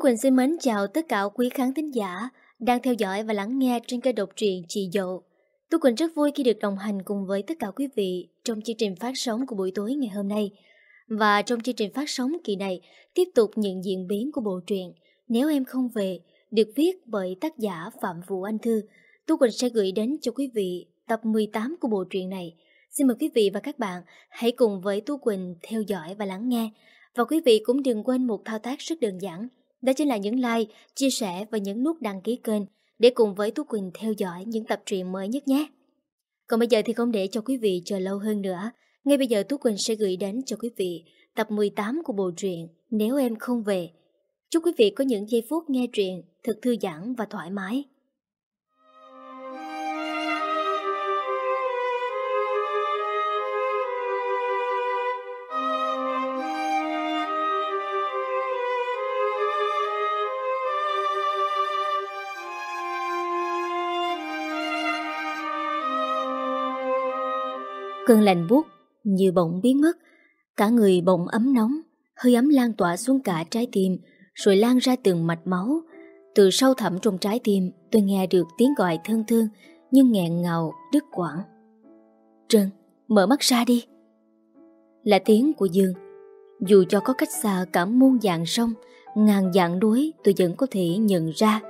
Tú Quỳnh xin mến chào tất cả quý khán thính giả đang theo dõi và lắng nghe trên kênh độc truyện Chị Dậu. Tú Quỳnh rất vui khi được đồng hành cùng với tất cả quý vị trong chương trình phát sóng của buổi tối ngày hôm nay. Và trong chương trình phát sóng kỳ này, tiếp tục những diễn biến của bộ truyện Nếu Em Không Về, được viết bởi tác giả Phạm Vũ Anh Thư. Tú Quỳnh sẽ gửi đến cho quý vị tập 18 của bộ truyện này. Xin mời quý vị và các bạn hãy cùng với Tú Quỳnh theo dõi và lắng nghe. Và quý vị cũng đừng quên một thao tác rất đơn giản – đó chính là những like, chia sẻ và nhấn nút đăng ký kênh để cùng với Tú Quỳnh theo dõi những tập truyện mới nhất nhé. Còn bây giờ thì không để cho quý vị chờ lâu hơn nữa. Ngay bây giờ Tú Quỳnh sẽ gửi đến cho quý vị tập 18 của bộ truyện Nếu Em Không Về. Chúc quý vị có những giây phút nghe truyện thật thư giãn và thoải mái. Cơn lạnh buốt như bỗng biến mất, cả người bỗng ấm nóng, hơi ấm lan tỏa xuống cả trái tim, rồi lan ra từng mạch máu. Từ sâu thẳm trong trái tim, tôi nghe được tiếng gọi thân thương, nhưng nghẹn ngào, đứt quãng. Trân, mở mắt ra đi. Là tiếng của Dương. Dù cho có cách xa cả muôn dạng sông, ngàn dạng núi, tôi vẫn có thể nhận ra.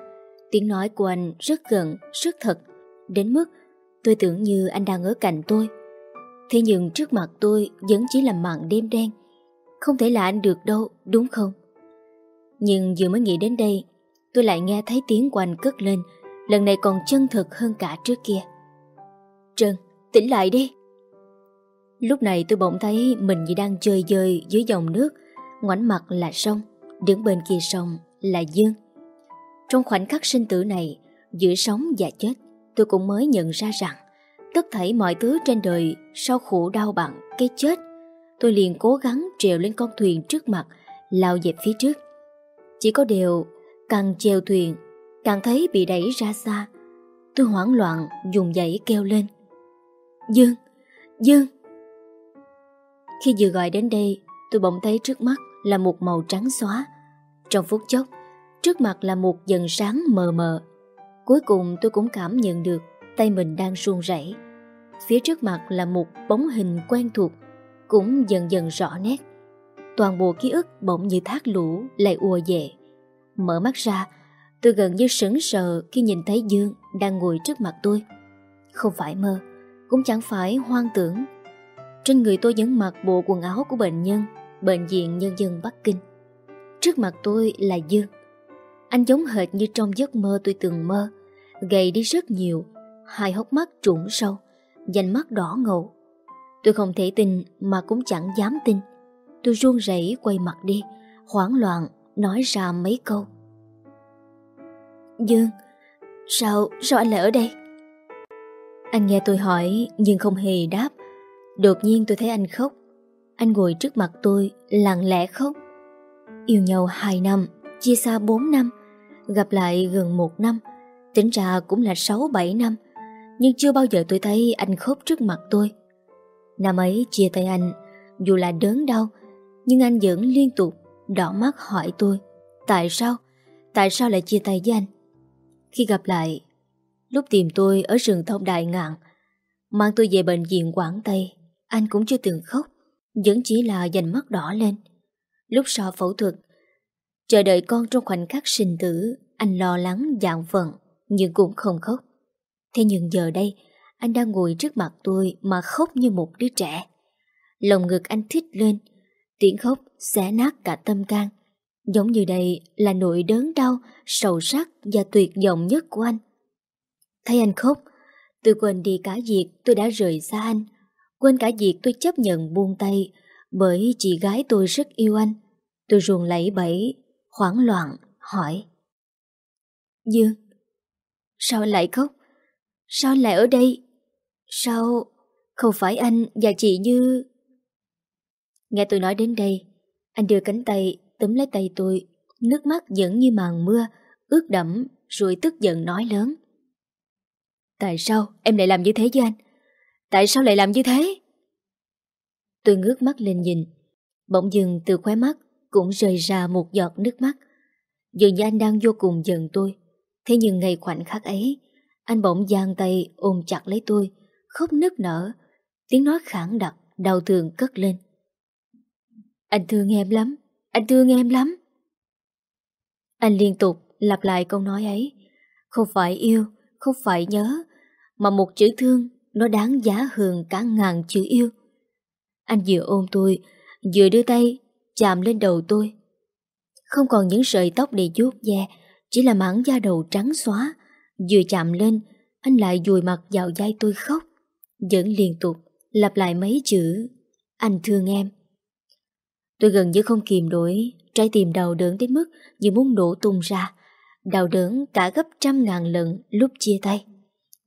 Tiếng nói của anh rất gần, rất thật, đến mức tôi tưởng như anh đang ở cạnh tôi. Thế nhưng trước mặt tôi vẫn chỉ là màn đêm đen. Không thể là anh được đâu, đúng không? Nhưng vừa mới nghĩ đến đây Tôi lại nghe thấy tiếng của anh cất lên. Lần này còn chân thực hơn cả trước kia. Trân, tỉnh lại đi. Lúc này tôi bỗng thấy mình như đang chơi dơi dưới dòng nước. Ngoảnh mặt là sông Đứng bên kia sông là dương. Trong khoảnh khắc sinh tử này Giữa sống và chết Tôi cũng mới nhận ra rằng Tất thảy mọi thứ trên đời sau khổ đau bằng cái chết, Tôi liền cố gắng trèo lên con thuyền trước mặt, Lao dẹp phía trước. Chỉ có điều, Càng trèo thuyền, Càng thấy bị đẩy ra xa, Tôi hoảng loạn, dùng dãy kêu lên. Dương Dương! Khi vừa gọi đến đây, Tôi bỗng thấy trước mắt là một màu trắng xóa. Trong phút chốc, Trước mặt là một dần sáng mờ mờ. Cuối cùng tôi cũng cảm nhận được Tay mình đang run rẩy. Phía trước mặt là một bóng hình quen thuộc, cũng dần dần rõ nét. Toàn bộ ký ức bỗng như thác lũ lại ùa về. Mở mắt ra, tôi gần như sững sờ khi nhìn thấy Dương đang ngồi trước mặt tôi. Không phải mơ, cũng chẳng phải hoang tưởng. Trên người tôi vẫn mặc bộ quần áo của bệnh nhân, bệnh viện nhân dân Bắc Kinh. Trước mặt tôi là Dương. Anh giống hệt như trong giấc mơ tôi từng mơ, gầy đi rất nhiều, hai hốc mắt trũng sâu, dành mắt đỏ ngầu. Tôi không thể tin mà cũng chẳng dám tin. Tôi run rẩy quay mặt đi, hoảng loạn nói ra mấy câu. Dương, sao, sao anh lại ở đây? Anh nghe tôi hỏi nhưng không hề đáp. Đột nhiên tôi thấy anh khóc. Anh ngồi trước mặt tôi, lặng lẽ khóc. Yêu nhau 2 năm, chia xa 4 năm, gặp lại gần 1 năm, tính ra cũng là 6-7 năm. Nhưng chưa bao giờ tôi thấy anh khóc trước mặt tôi Năm ấy chia tay anh, Dù là đớn đau, Nhưng anh vẫn liên tục Đỏ mắt hỏi tôi, Tại sao? Tại sao lại chia tay với anh? Khi gặp lại, Lúc tìm tôi ở rừng thông đại ngạn, Mang tôi về bệnh viện Quảng Tây, Anh cũng chưa từng khóc, Vẫn chỉ là dành mắt đỏ lên Lúc sau phẫu thuật, Chờ đợi con trong khoảnh khắc sinh tử, Anh lo lắng dạng phận Nhưng cũng không khóc Thế nhưng giờ đây, anh đang ngồi trước mặt tôi mà khóc như một đứa trẻ. Lòng ngực anh thích lên, tiếng khóc xé nát cả tâm can. Giống như đây là nỗi đớn đau, sầu sắc và tuyệt vọng nhất của anh. Thấy anh khóc, tôi quên đi cả việc tôi đã rời xa anh, quên cả việc tôi chấp nhận buông tay bởi chị gái tôi rất yêu anh. Tôi ruồn lẫy bẫy, hoảng loạn, hỏi. Dương, sao lại khóc? Sao anh lại ở đây? Sao không phải anh và chị Như... Nghe tôi nói đến đây, anh đưa cánh tay túm lấy tay tôi, nước mắt vẫn như màn mưa, ướt đẫm rồi tức giận nói lớn. Tại sao em lại làm như thế với anh? Tại sao lại làm như thế? Tôi ngước mắt lên nhìn, bỗng dừng từ khóe mắt cũng rơi ra một giọt nước mắt. Dường như anh đang vô cùng giận tôi Thế nhưng ngày khoảnh khắc ấy anh bỗng giang tay ôm chặt lấy tôi Khóc nức nở. Tiếng nói khẳng đặc, đau thương cất lên. Anh thương em lắm Anh thương em lắm. Anh liên tục lặp lại câu nói ấy. Không phải yêu Không phải nhớ Mà một chữ thương Nó đáng giá hơn cả ngàn chữ yêu. Anh vừa ôm tôi Vừa đưa tay chạm lên đầu tôi. Không còn những sợi tóc để vuốt ve Chỉ là mảng da đầu trắng xóa. Vừa chạm lên, Anh lại dùi mặt vào vai tôi khóc, Vẫn liên tục Lặp lại mấy chữ. Anh thương em Tôi gần như không kìm nổi, Trái tim đau đớn đến mức Như muốn nổ tung ra. Đau đớn cả gấp trăm ngàn lần lúc chia tay.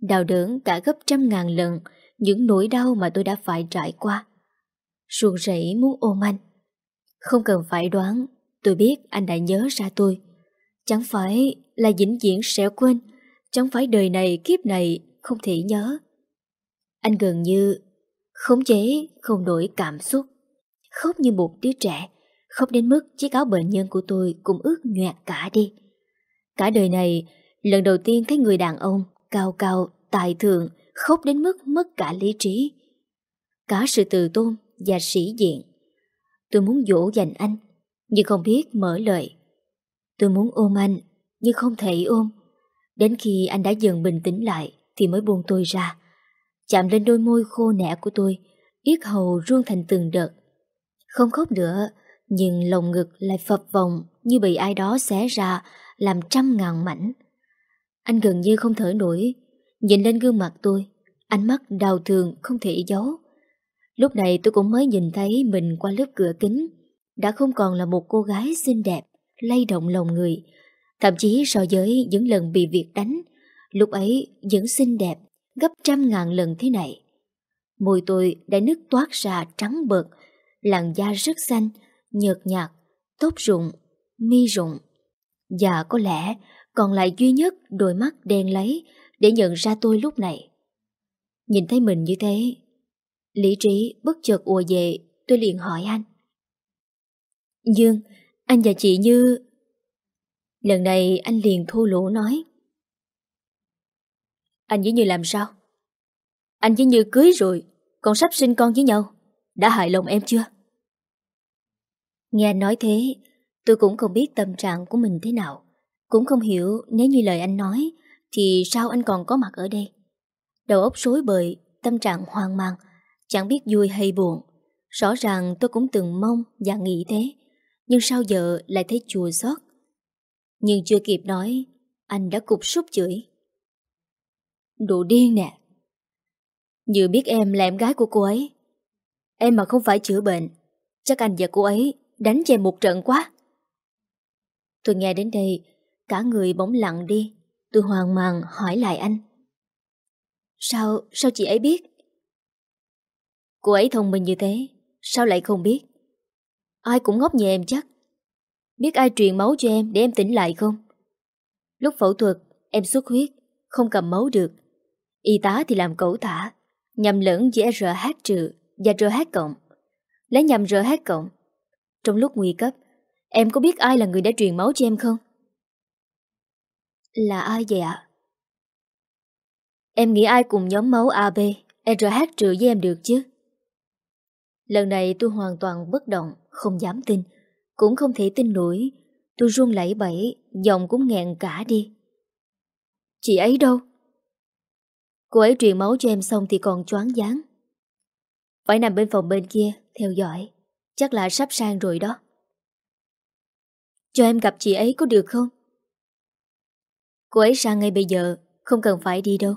Đau đớn cả gấp trăm ngàn lần Những nỗi đau mà tôi đã phải trải qua. Ruột rẫy muốn ôm anh. Không cần phải đoán, Tôi biết anh đã nhớ ra tôi. Chẳng phải là vĩnh viễn sẽ quên Chẳng phải đời này kiếp này Không thể nhớ. Anh gần như Khống chế không đổi cảm xúc. Khóc như một đứa trẻ Khóc đến mức chiếc áo bệnh nhân của tôi Cũng ướt nhoẹt cả đi. Cả đời này Lần đầu tiên thấy người đàn ông Cao cao, tài thượng Khóc đến mức mất cả lý trí. Cả sự từ tôn và sĩ diện. Tôi muốn dỗ dành anh Nhưng không biết mở lời. Tôi muốn ôm anh Nhưng không thể ôm. Đến khi anh đã dần bình tĩnh lại Thì mới buông tôi ra. Chạm lên đôi môi khô nẻ của tôi, Yết hầu ruông thành từng đợt. Không khóc nữa, Nhưng lồng ngực lại phập vòng Như bị ai đó xé ra, Làm trăm ngàn mảnh. Anh gần như không thở nổi. Nhìn lên gương mặt tôi, Ánh mắt đau thương không thể giấu. Lúc này tôi cũng mới nhìn thấy Mình qua lớp cửa kính, Đã không còn là một cô gái xinh đẹp, Lay động lòng người Thậm chí so với những lần bị việc đánh Lúc ấy vẫn xinh đẹp gấp trăm ngàn lần thế này. Môi tôi đã nứt toát ra trắng bợt, làn da rất xanh, nhợt nhạt, tóc rụng, mi rụng. Và có lẽ còn lại duy nhất đôi mắt đen lấy để nhận ra tôi lúc này. Nhìn thấy mình như thế, lý trí bất chợt ùa về, tôi liền hỏi anh. Dương, anh và chị Như... Lần này anh liền thô lỗ nói. Anh với Như làm sao? Anh với Như cưới rồi, còn sắp sinh con với nhau. Đã hại lòng em chưa? Nghe anh nói thế, tôi cũng không biết tâm trạng của mình thế nào. Cũng không hiểu nếu như lời anh nói, thì sao anh còn có mặt ở đây? Đầu óc rối bời, tâm trạng hoang mang, chẳng biết vui hay buồn. Rõ ràng tôi cũng từng mong và nghĩ thế, nhưng sao giờ lại thấy chùa xót. Nhưng chưa kịp nói, anh đã cục súc chửi. Đồ điên nè Như biết em là em gái của cô ấy Em mà không phải chữa bệnh Chắc anh và cô ấy đánh cho em một trận quá Tôi nghe đến đây Cả người bỗng lặng đi Tôi hoang mang hỏi lại anh Sao, sao chị ấy biết? Cô ấy thông minh như thế Sao lại không biết? Ai cũng ngốc như em chắc Biết ai truyền máu cho em để em tỉnh lại không? Lúc phẫu thuật, em xuất huyết, Không cầm máu được Y tá thì làm cẩu thả Nhầm lẫn giữa RH trừ và RH cộng Lấy nhầm RH cộng Trong lúc nguy cấp, Em có biết ai là người đã truyền máu cho em không? Là ai vậy ạ? Em nghĩ ai cùng nhóm máu AB RH trừ với em được chứ? Lần này tôi hoàn toàn bất động, Không dám tin cũng không thể tin nổi. Tôi run lẩy bẩy, Giọng cũng nghẹn cả đi. Chị ấy đâu? Cô ấy truyền máu cho em xong thì còn choáng dáng Phải nằm bên phòng bên kia, Theo dõi. Chắc là sắp sang rồi đó. Cho em gặp chị ấy có được không? Cô ấy sang ngay bây giờ, Không cần phải đi đâu.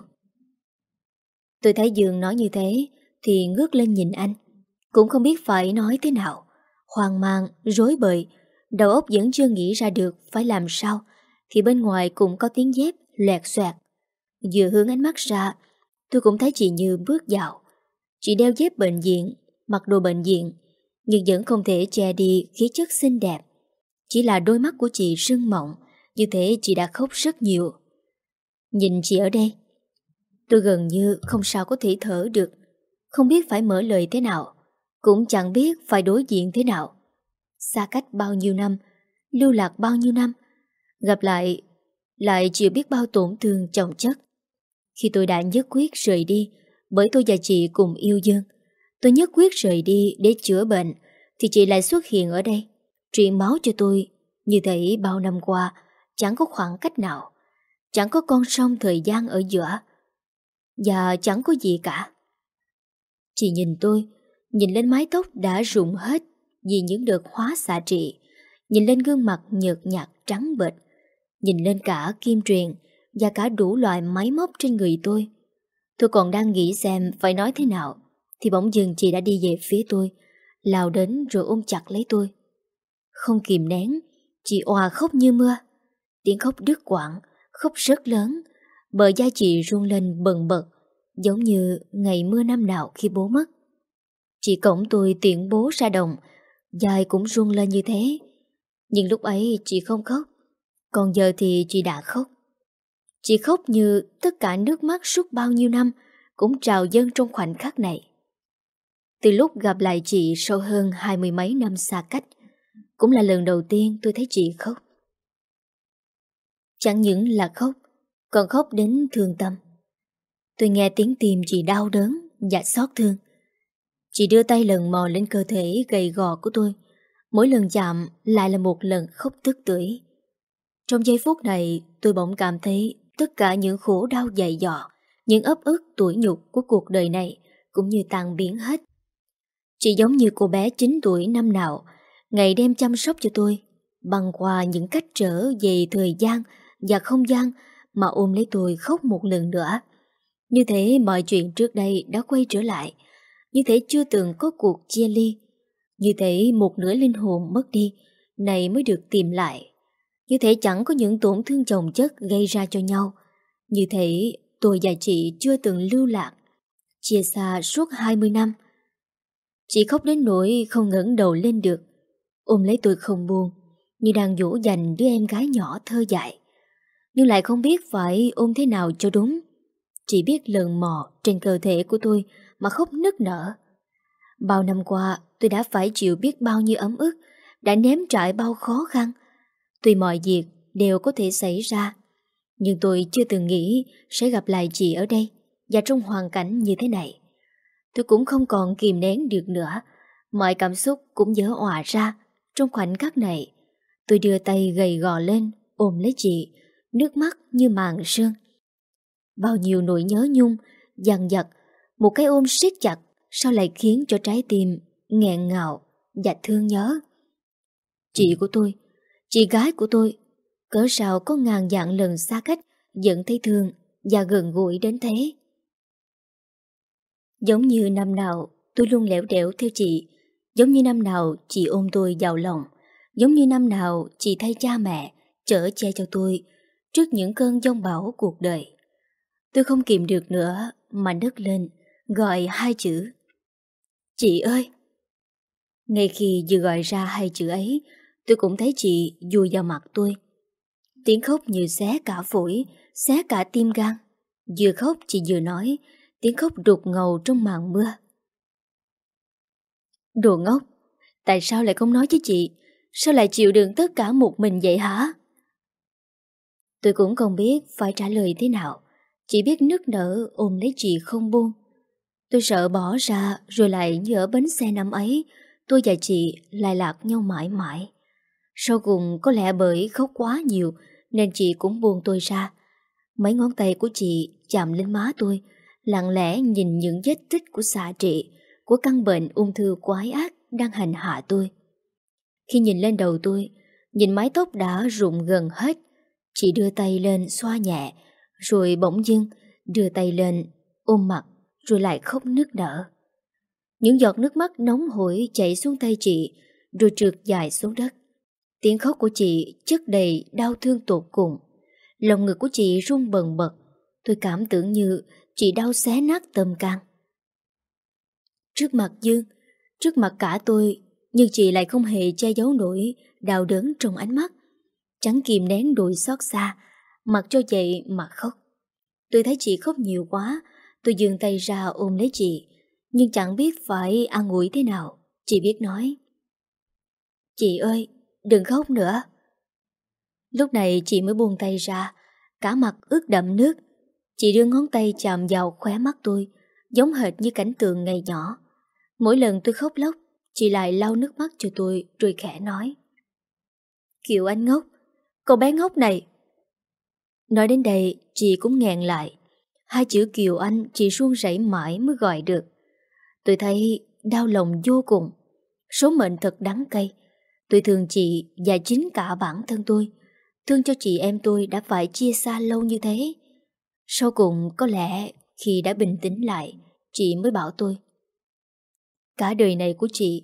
Tôi thấy Dương nói như thế, Thì ngước lên nhìn anh. Cũng không biết phải nói thế nào. Hoang mang, rối bời. Đầu óc vẫn chưa nghĩ ra được Phải làm sao Thì bên ngoài cũng có tiếng dép lẹt xoẹt. Vừa hướng ánh mắt ra Tôi cũng thấy chị Như bước vào. Chị đeo dép bệnh viện Mặc đồ bệnh viện Nhưng vẫn không thể che đi khí chất xinh đẹp. Chỉ là đôi mắt của chị sưng mộng Như thế chị đã khóc rất nhiều. Nhìn chị ở đây Tôi gần như không sao có thể thở được. Không biết phải mở lời thế nào. Cũng chẳng biết phải đối diện thế nào. Xa cách bao nhiêu năm, Lưu lạc bao nhiêu năm, Gặp lại Lại chịu biết bao tổn thương chồng chất. Khi tôi đã nhất quyết rời đi, Bởi tôi và chị cùng yêu Dương Tôi nhất quyết rời đi để chữa bệnh, Thì chị lại xuất hiện ở đây, Truyền máu cho tôi. Như thể bao năm qua, Chẳng có khoảng cách nào, Chẳng có con sông thời gian ở giữa, Và chẳng có gì cả. Chị nhìn tôi Nhìn lên mái tóc đã rụng hết Vì những đợt hóa xạ trị. Nhìn lên gương mặt nhợt nhạt, trắng bệch. Nhìn lên cả kim truyền Và cả đủ loại máy móc trên người tôi. Tôi còn đang nghĩ xem phải nói thế nào, Thì bỗng dừng chị đã đi về phía tôi, Lao đến rồi ôm chặt lấy tôi. Không kìm nén, Chị òa khóc như mưa. Tiếng khóc đứt quãng, Khóc rất lớn, Bờ da chị run lên bần bật, Giống như ngày mưa năm nào khi bố mất. Chị cổng tôi tiện bố ra đồng. Dài cũng run lên như thế. Nhưng lúc ấy chị không khóc. Còn giờ thì chị đã khóc. Chị khóc như tất cả nước mắt suốt bao nhiêu năm Cũng trào dâng trong khoảnh khắc này. Từ lúc gặp lại chị sau hơn hai mươi mấy năm xa cách, Cũng là lần đầu tiên tôi thấy chị khóc. Chẳng những là khóc, Còn khóc đến thương tâm. Tôi nghe tiếng tim chị đau đớn Và xót thương. Chị đưa tay lần mò lên cơ thể gầy gò của tôi. Mỗi lần chạm lại là một lần khóc tức tưởi. Trong giây phút này, tôi bỗng cảm thấy Tất cả những khổ đau dày dò, Những ấp ức tuổi nhục của cuộc đời này Cũng như tan biến hết. Chị giống như cô bé 9 tuổi năm nào, Ngày đêm chăm sóc cho tôi Băng qua những cách trở về thời gian Và không gian Mà ôm lấy tôi khóc một lần nữa. Như thế mọi chuyện trước đây đã quay trở lại như thể chưa từng có cuộc chia ly. Như thể một nửa linh hồn mất đi, Này mới được tìm lại. Như thể chẳng có những tổn thương chồng chất gây ra cho nhau. Như thể tôi và chị chưa từng lưu lạc, Chia xa suốt 20 năm. Chị khóc đến nỗi không ngẩng đầu lên được. Ôm lấy tôi không buồn Như đang dỗ dành đứa em gái nhỏ thơ dại. Nhưng lại không biết phải ôm thế nào cho đúng. Chỉ biết lần mò trên cơ thể của tôi mà khóc nức nở. Bao năm qua tôi đã phải chịu biết bao nhiêu ấm ức, đã ném trải bao khó khăn. Tuy mọi việc đều có thể xảy ra, nhưng tôi chưa từng nghĩ sẽ gặp lại chị ở đây và trong hoàn cảnh như thế này. Tôi cũng không còn kìm nén được nữa, mọi cảm xúc cũng dở òa ra trong khoảnh khắc này. Tôi đưa tay gầy gò lên, ôm lấy chị, nước mắt như màn sương. Bao nhiêu nỗi nhớ nhung, dằn dặt một cái ôm siết chặt Sao lại khiến cho trái tim nghẹn ngào và thương nhớ. Chị của tôi, Chị gái của tôi, Cỡ sao có ngàn dạng lần xa cách Dẫn thấy thương Và gần gũi đến thế. Giống như năm nào Tôi luôn lẻo đẻo theo chị, Giống như năm nào chị ôm tôi vào lòng, Giống như năm nào chị thay cha mẹ, Chở che cho tôi Trước những cơn giông bão cuộc đời. Tôi không kìm được nữa Mà nức lên gọi hai chữ. Chị ơi! Ngay khi vừa gọi ra hai chữ ấy, tôi cũng thấy chị vùi vào mặt tôi. Tiếng khóc như xé cả phổi, xé cả tim gan. Vừa khóc chị vừa nói, tiếng khóc đục ngầu trong màn mưa. Đồ ngốc! Tại sao lại không nói với chị? Sao lại chịu đựng tất cả một mình vậy hả? Tôi cũng không biết phải trả lời thế nào. Chỉ biết nức nở ôm lấy chị không buông. Tôi sợ bỏ ra rồi lại như ở bến xe năm ấy, tôi và chị lại lạc nhau mãi mãi. Sau cùng có lẽ bởi khóc quá nhiều nên chị cũng buông tôi ra. Mấy ngón tay của chị chạm lên má tôi, lặng lẽ nhìn những vết tích của xạ trị, của căn bệnh ung thư quái ác đang hành hạ tôi. Khi nhìn lên đầu tôi, nhìn mái tóc đã rụng gần hết, chị đưa tay lên xoa nhẹ, rồi bỗng dưng đưa tay lên ôm mặt rồi lại khóc nức nở. Những giọt nước mắt nóng hổi chảy xuống tay chị, rồi trượt dài xuống đất. Tiếng khóc của chị chất đầy đau thương tột cùng. Lòng ngực của chị run bần bật. Tôi cảm tưởng như chị đau xé nát tâm can. Trước mặt Dương, trước mặt cả tôi, nhưng chị lại không hề che giấu nổi đau đớn trong ánh mắt. Chẳng kìm nén đuổi xót xa, mặc cho vậy mà khóc. Tôi thấy chị khóc nhiều quá, Tôi dường tay ra ôm lấy chị Nhưng chẳng biết phải ăn ủi thế nào Chị biết nói Chị ơi đừng khóc nữa Lúc này chị mới buông tay ra, cả mặt ướt đậm nước. Chị đưa ngón tay chạm vào khóe mắt tôi, giống hệt như cảnh tượng ngày nhỏ. Mỗi lần tôi khóc lóc, chị lại lau nước mắt cho tôi rồi khẽ nói. Kiều anh ngốc, cậu bé ngốc này. Nói đến đây, chị cũng nghẹn lại. Hai chữ Kiều Anh chị suôn rảy mãi mới gọi được. Tôi thấy đau lòng vô cùng. Số mệnh thật đắng cay. Tôi thương chị và chính cả bản thân tôi. Thương cho chị em tôi đã phải chia xa lâu như thế. Sau cùng có lẽ khi đã bình tĩnh lại, chị mới bảo tôi. Cả đời này của chị,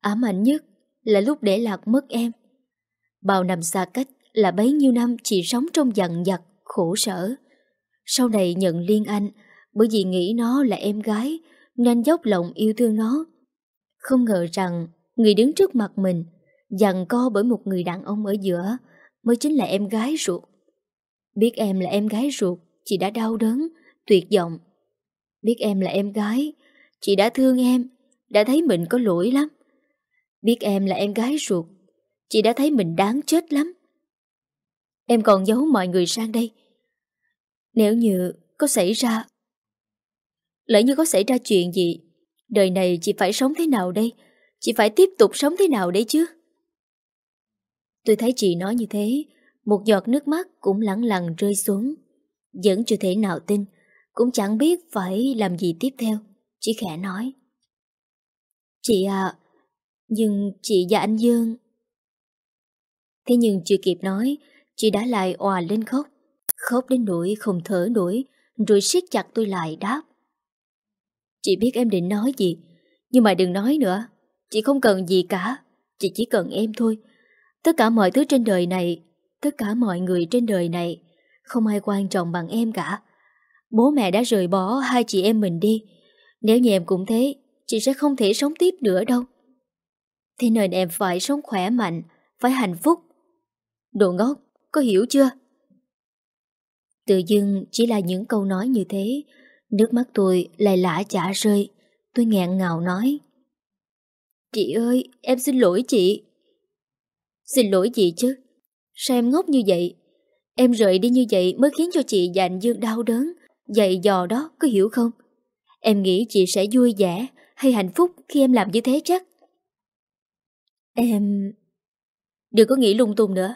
ám ảnh nhất là lúc để lạc mất em. Bao năm xa cách là bấy nhiêu năm chị sống trong dằn vặt, khổ sở. Sau này nhận Liên Anh bởi vì nghĩ nó là em gái nên dốc lòng yêu thương nó. Không ngờ rằng người đứng trước mặt mình dằn co bởi một người đàn ông ở giữa mới chính là em gái ruột. Biết em là em gái ruột, chị đã đau đớn, tuyệt vọng. Biết em là em gái, chị đã thương em, đã thấy mình có lỗi lắm. Biết em là em gái ruột, chị đã thấy mình đáng chết lắm. Em còn giấu mọi người sang đây. Nếu như có xảy ra... Lỡ như có xảy ra chuyện gì, đời này chị phải sống thế nào đây? Chị phải tiếp tục sống thế nào đấy chứ? Tôi thấy chị nói như thế, một giọt nước mắt cũng lặng lặng rơi xuống. Vẫn chưa thể nào tin, cũng chẳng biết phải làm gì tiếp theo. Chỉ khẽ nói. Chị à, nhưng chị và anh Dương... Thế nhưng chưa kịp nói, chị đã lại òa lên khóc. Khóc đến nỗi không thở nổi, rồi siết chặt tôi lại đáp. Chị biết em định nói gì, nhưng mà đừng nói nữa. Chị không cần gì cả, chị chỉ cần em thôi. Tất cả mọi thứ trên đời này, tất cả mọi người trên đời này, không ai quan trọng bằng em cả. Bố mẹ đã rời bỏ hai chị em mình đi. Nếu như em cũng thế, chị sẽ không thể sống tiếp nữa đâu. Thế nên em phải sống khỏe mạnh, phải hạnh phúc. Đồ ngốc, có hiểu chưa? Tự dưng chỉ là những câu nói như thế, nước mắt tôi lại lã chả rơi. Tôi ngẹn ngào nói. Chị ơi, em xin lỗi chị. Xin lỗi chị chứ. Sao em ngốc như vậy? Em rời đi như vậy mới khiến cho chị và anh Dương đau đớn. Dạy dò đó, có hiểu không? Em nghĩ chị sẽ vui vẻ hay hạnh phúc khi em làm như thế chắc. Em... Đừng có nghĩ lung tung nữa.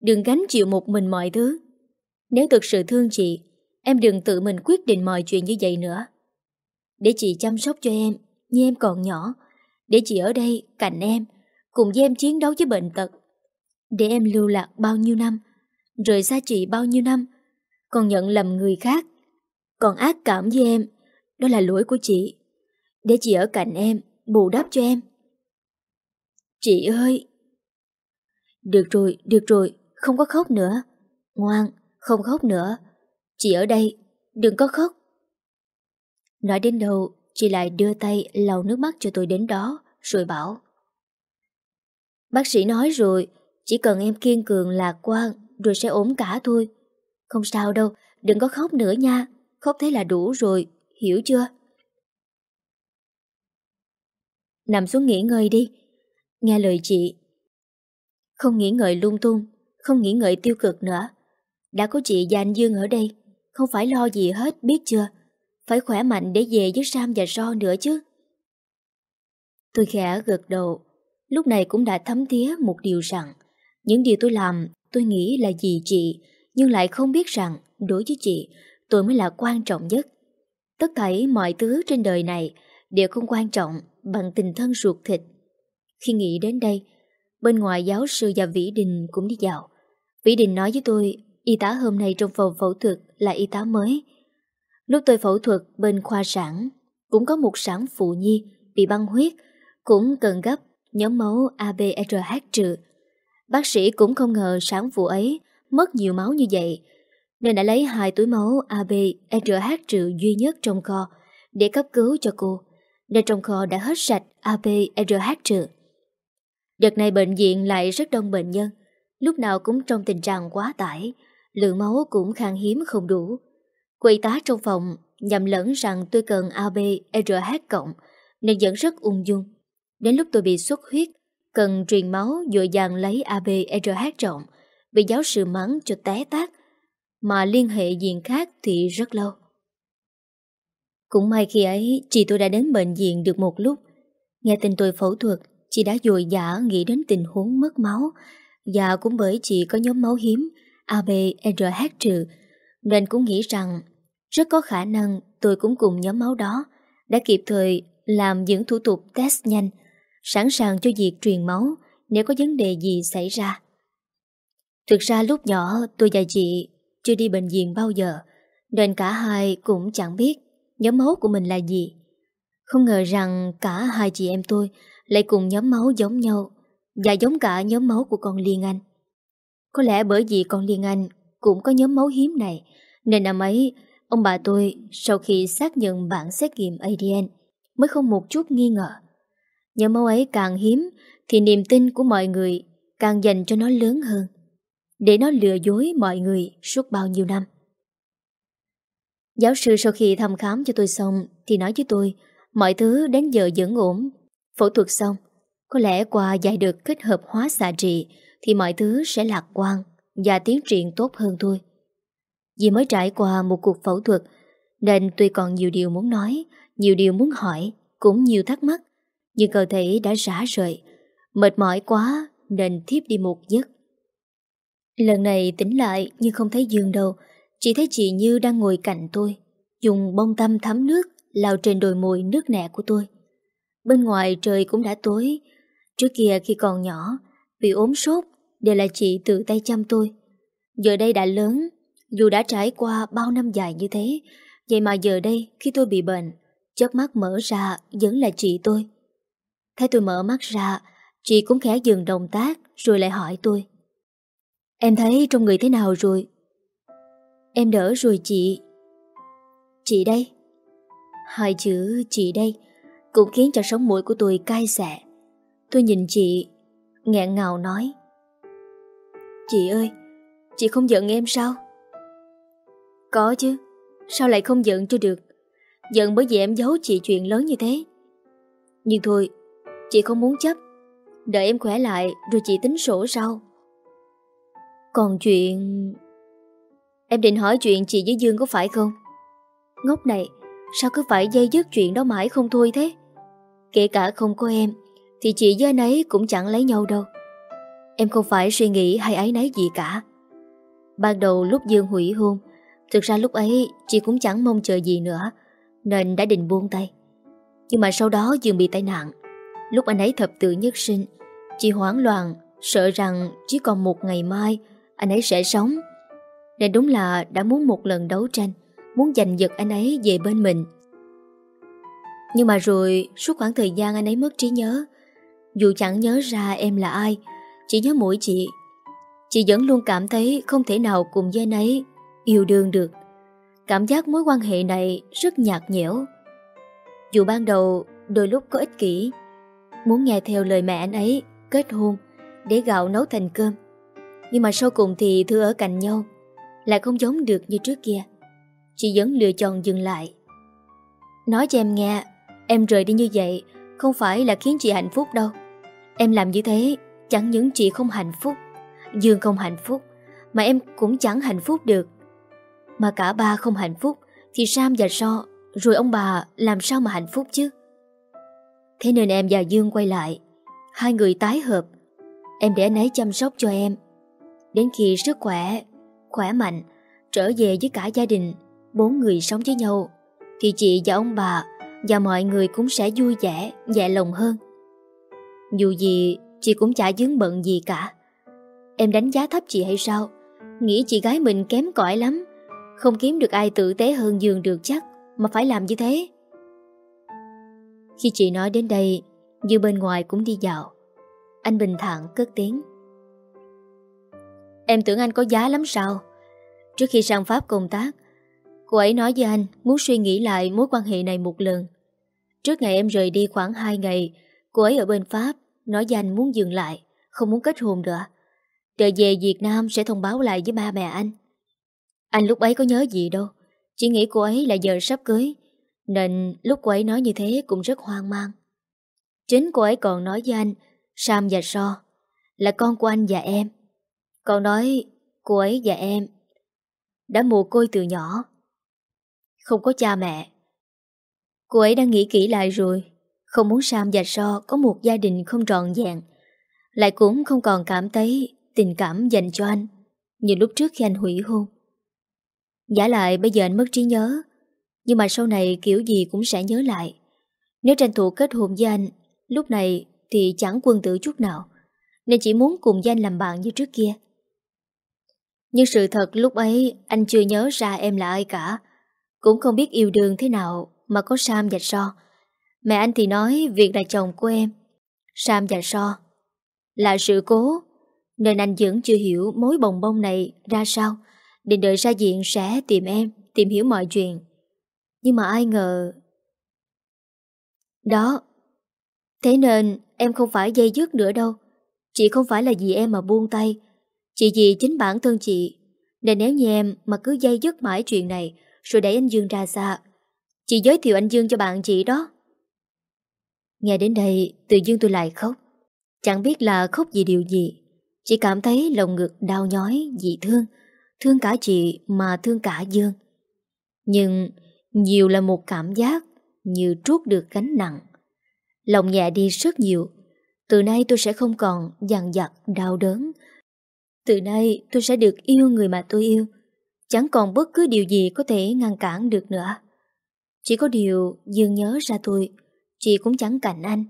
Đừng gánh chịu một mình mọi thứ. Nếu thực sự thương chị, em đừng tự mình quyết định mọi chuyện như vậy nữa. Để chị chăm sóc cho em, như em còn nhỏ. Để chị ở đây, cạnh em, cùng với em chiến đấu với bệnh tật. Để em lưu lạc bao nhiêu năm, rời xa chị bao nhiêu năm, còn nhận lầm người khác. Còn ác cảm với em, đó là lỗi của chị. Để chị ở cạnh em, bù đắp cho em. Chị ơi! Được rồi, được rồi, không có khóc nữa. Ngoan, không khóc nữa. Chị ở đây, đừng có khóc. Nói đến đâu, chị lại đưa tay lau nước mắt cho tôi đến đó, rồi bảo. Bác sĩ nói rồi, chỉ cần em kiên cường lạc quan, rồi sẽ ổn cả thôi. Không sao đâu, đừng có khóc nữa nha, khóc thế là đủ rồi, hiểu chưa? Nằm xuống nghỉ ngơi đi, nghe lời chị. Không nghĩ ngợi lung tung, không nghĩ ngợi tiêu cực nữa. Đã có chị và anh Dương ở đây, không phải lo gì hết biết chưa? Phải khỏe mạnh để về với Sam và So nữa chứ. Tôi khẽ gật đầu, lúc này cũng đã thấm thía một điều rằng những điều tôi làm tôi nghĩ là gì chị, nhưng lại không biết rằng đối với chị tôi mới là quan trọng nhất. Tất thảy mọi thứ trên đời này đều không quan trọng bằng tình thân ruột thịt. Khi nghĩ đến đây, bên ngoài giáo sư và Vĩ Đình cũng đi vào. Vĩ Đình nói với tôi, y tá hôm nay trong phòng phẫu thuật là y tá mới. Lúc tôi phẫu thuật bên khoa sản, cũng có một sản phụ nhi bị băng huyết, cũng cần gấp nhóm máu ABRH trừ. Bác sĩ cũng không ngờ sản phụ ấy mất nhiều máu như vậy, nên đã lấy hai túi máu ABRH trừ duy nhất trong kho để cấp cứu cho cô, nên trong kho đã hết sạch ABRH trừ. Đợt này bệnh viện lại rất đông bệnh nhân, lúc nào cũng trong tình trạng quá tải, lượng máu cũng khan hiếm không đủ. Quầy tá trong phòng nhầm lẫn rằng tôi cần ABRH cộng nên vẫn rất ung dung. Đến lúc tôi bị xuất huyết, cần truyền máu dội dàng lấy ABRH trọng, bị giáo sư mắng cho té tác, mà liên hệ diện khác thì rất lâu. Cũng may khi ấy, chị tôi đã đến bệnh viện được một lúc. Nghe tin tôi phẫu thuật, chị đã dội dã nghĩ đến tình huống mất máu, và cũng bởi chị có nhóm máu hiếm ABRH trừ, nên cũng nghĩ rằng rất có khả năng tôi cũng cùng nhóm máu đó đã kịp thời làm những thủ tục test nhanh, sẵn sàng cho việc truyền máu nếu có vấn đề gì xảy ra. Thực ra lúc nhỏ tôi và chị chưa đi bệnh viện bao giờ, nên cả hai cũng chẳng biết nhóm máu của mình là gì. Không ngờ rằng cả hai chị em tôi lại cùng nhóm máu giống nhau và giống cả nhóm máu của con Liên Anh. Có lẽ bởi vì con Liên Anh cũng có nhóm máu hiếm này, nên năm ấy ông bà tôi sau khi xác nhận bản xét nghiệm ADN mới không một chút nghi ngờ. Nhóm máu ấy càng hiếm thì niềm tin của mọi người càng dành cho nó lớn hơn, để nó lừa dối mọi người suốt bao nhiêu năm. Giáo sư sau khi thăm khám cho tôi xong thì nói với tôi mọi thứ đến giờ vẫn ổn. Phẫu thuật xong, có lẽ qua giải được kết hợp hóa xạ trị thì mọi thứ sẽ lạc quan và tiến triển tốt hơn thôi. Vì mới trải qua một cuộc phẫu thuật nên tuy còn nhiều điều muốn nói, nhiều điều muốn hỏi, cũng nhiều thắc mắc. Nhưng cơ thể đã rã rời, mệt mỏi quá nên thiếp đi một giấc. Lần này tỉnh lại nhưng không thấy Dương đâu, chỉ thấy chị Như đang ngồi cạnh tôi, dùng bông tăm thấm nước lao trên đồi mồi nước nẹ của tôi. Bên ngoài trời cũng đã tối, trước kia khi còn nhỏ, vì ốm sốt đều là chị tự tay chăm tôi. Giờ đây đã lớn, dù đã trải qua bao năm dài như thế, vậy mà giờ đây khi tôi bị bệnh, chớp mắt mở ra vẫn là chị tôi. Thấy tôi mở mắt ra, chị cũng khẽ dừng động tác rồi lại hỏi tôi. Em thấy trong người thế nào rồi? Em đỡ rồi chị. Chị đây. Hai chữ chị đây cũng khiến cho sống mũi của tôi cay xẻ. Tôi nhìn chị, nghẹn ngào nói. Chị ơi, chị không giận em sao? Có chứ, sao lại không giận cho được? Giận bởi vì em giấu chị chuyện lớn như thế. Nhưng thôi, chị không muốn chấp. Đợi em khỏe lại rồi chị tính sổ sau. Còn chuyện... Em định hỏi chuyện chị với Dương có phải không? Ngốc này, sao cứ phải dây dứt chuyện đó mãi không thôi thế? Kể cả không có em, thì chị với anh ấy cũng chẳng lấy nhau đâu. Em không phải suy nghĩ hay ấy nấy gì cả. Ban đầu lúc Dương hủy hôn, thực ra lúc ấy chị cũng chẳng mong chờ gì nữa, nên đã định buông tay. Nhưng mà sau đó Dương bị tai nạn. Lúc anh ấy thập tự nhất sinh, chị hoảng loạn, sợ rằng chỉ còn một ngày mai anh ấy sẽ sống. Nên đúng là đã muốn một lần đấu tranh, muốn giành giật anh ấy về bên mình. Nhưng mà rồi suốt khoảng thời gian anh ấy mất trí nhớ, dù chẳng nhớ ra em là ai, chỉ nhớ mỗi chị. Chị vẫn luôn cảm thấy không thể nào cùng với anh ấy yêu đương được. Cảm giác mối quan hệ này rất nhạt nhẽo. Dù ban đầu đôi lúc có ích kỷ, muốn nghe theo lời mẹ anh ấy kết hôn để gạo nấu thành cơm. Nhưng mà sau cùng thì thưa ở cạnh nhau Lại không giống được như trước kia Chị vẫn lựa chọn dừng lại Nói cho em nghe Em rời đi như vậy Không phải là khiến chị hạnh phúc đâu Em làm như thế Chẳng những chị không hạnh phúc Dương không hạnh phúc Mà em cũng chẳng hạnh phúc được. Mà cả ba không hạnh phúc Thì Sam và So Rồi ông bà làm sao mà hạnh phúc chứ? Thế nên em và Dương quay lại Hai người tái hợp. Em để anh ấy chăm sóc cho em. Đến khi sức khỏe, khỏe mạnh, trở về với cả gia đình, bốn người sống với nhau, thì chị và ông bà và mọi người cũng sẽ vui vẻ, nhẹ lòng hơn. Dù gì, chị cũng chả dướng bận gì cả. Em đánh giá thấp chị hay sao? Nghĩ chị gái mình kém cỏi lắm, không kiếm được ai tử tế hơn giường được chắc, mà phải làm như thế. Khi chị nói đến đây, Dư bên ngoài cũng đi dạo. Anh bình thản cất tiếng. Em tưởng anh có giá lắm sao Trước khi sang Pháp công tác Cô ấy nói với anh muốn suy nghĩ lại mối quan hệ này một lần Trước ngày em rời đi khoảng 2 ngày Cô ấy ở bên Pháp Nói với anh muốn dừng lại Không muốn kết hôn nữa Trở về Việt Nam sẽ thông báo lại với ba mẹ anh Anh lúc ấy có nhớ gì đâu Chỉ nghĩ cô ấy là giờ sắp cưới Nên lúc cô ấy nói như thế cũng rất hoang mang Chính cô ấy còn nói với anh Sam và So Là con của anh và em Còn nói cô ấy và em đã mồ côi từ nhỏ. Không có cha mẹ. Cô ấy đã nghĩ kỹ lại rồi, không muốn Sam và So có một gia đình không trọn vẹn. Lại cũng không còn cảm thấy tình cảm dành cho anh như lúc trước khi anh hủy hôn. Giả lại bây giờ anh mất trí nhớ, nhưng mà sau này kiểu gì cũng sẽ nhớ lại. Nếu tranh thủ kết hôn với anh, lúc này thì chẳng quân tử chút nào, nên chỉ muốn cùng với anh làm bạn như trước kia. Nhưng sự thật lúc ấy anh chưa nhớ ra em là ai cả, cũng không biết yêu đương thế nào mà có Sam và So. Mẹ anh thì nói việc là chồng của em, Sam và So, là sự cố, nên anh vẫn chưa hiểu mối bồng bông này ra sao, định đợi ra diện sẽ tìm em, tìm hiểu mọi chuyện. Nhưng mà ai ngờ... Đó, thế nên em không phải dây dứt nữa đâu. Chị không phải là vì em mà buông tay, chị vì chính bản thân chị. Nên nếu như em mà cứ dây dứt mãi chuyện này, rồi đẩy anh Dương ra xa, chị giới thiệu anh Dương cho bạn chị đó. Nghe đến đây, tự dưng tôi lại khóc. Chẳng biết là khóc vì điều gì. Chỉ cảm thấy lòng ngực đau nhói, dị thương. Thương cả chị mà thương cả Dương. Nhưng nhiều là một cảm giác như trút được gánh nặng. Lòng nhẹ đi rất nhiều. Từ nay tôi sẽ không còn dằn dặt, đau đớn. Từ nay tôi sẽ được yêu người mà tôi yêu. Chẳng còn bất cứ điều gì có thể ngăn cản được nữa. Chỉ có điều Dương nhớ ra tôi, chị cũng chẳng cạnh anh.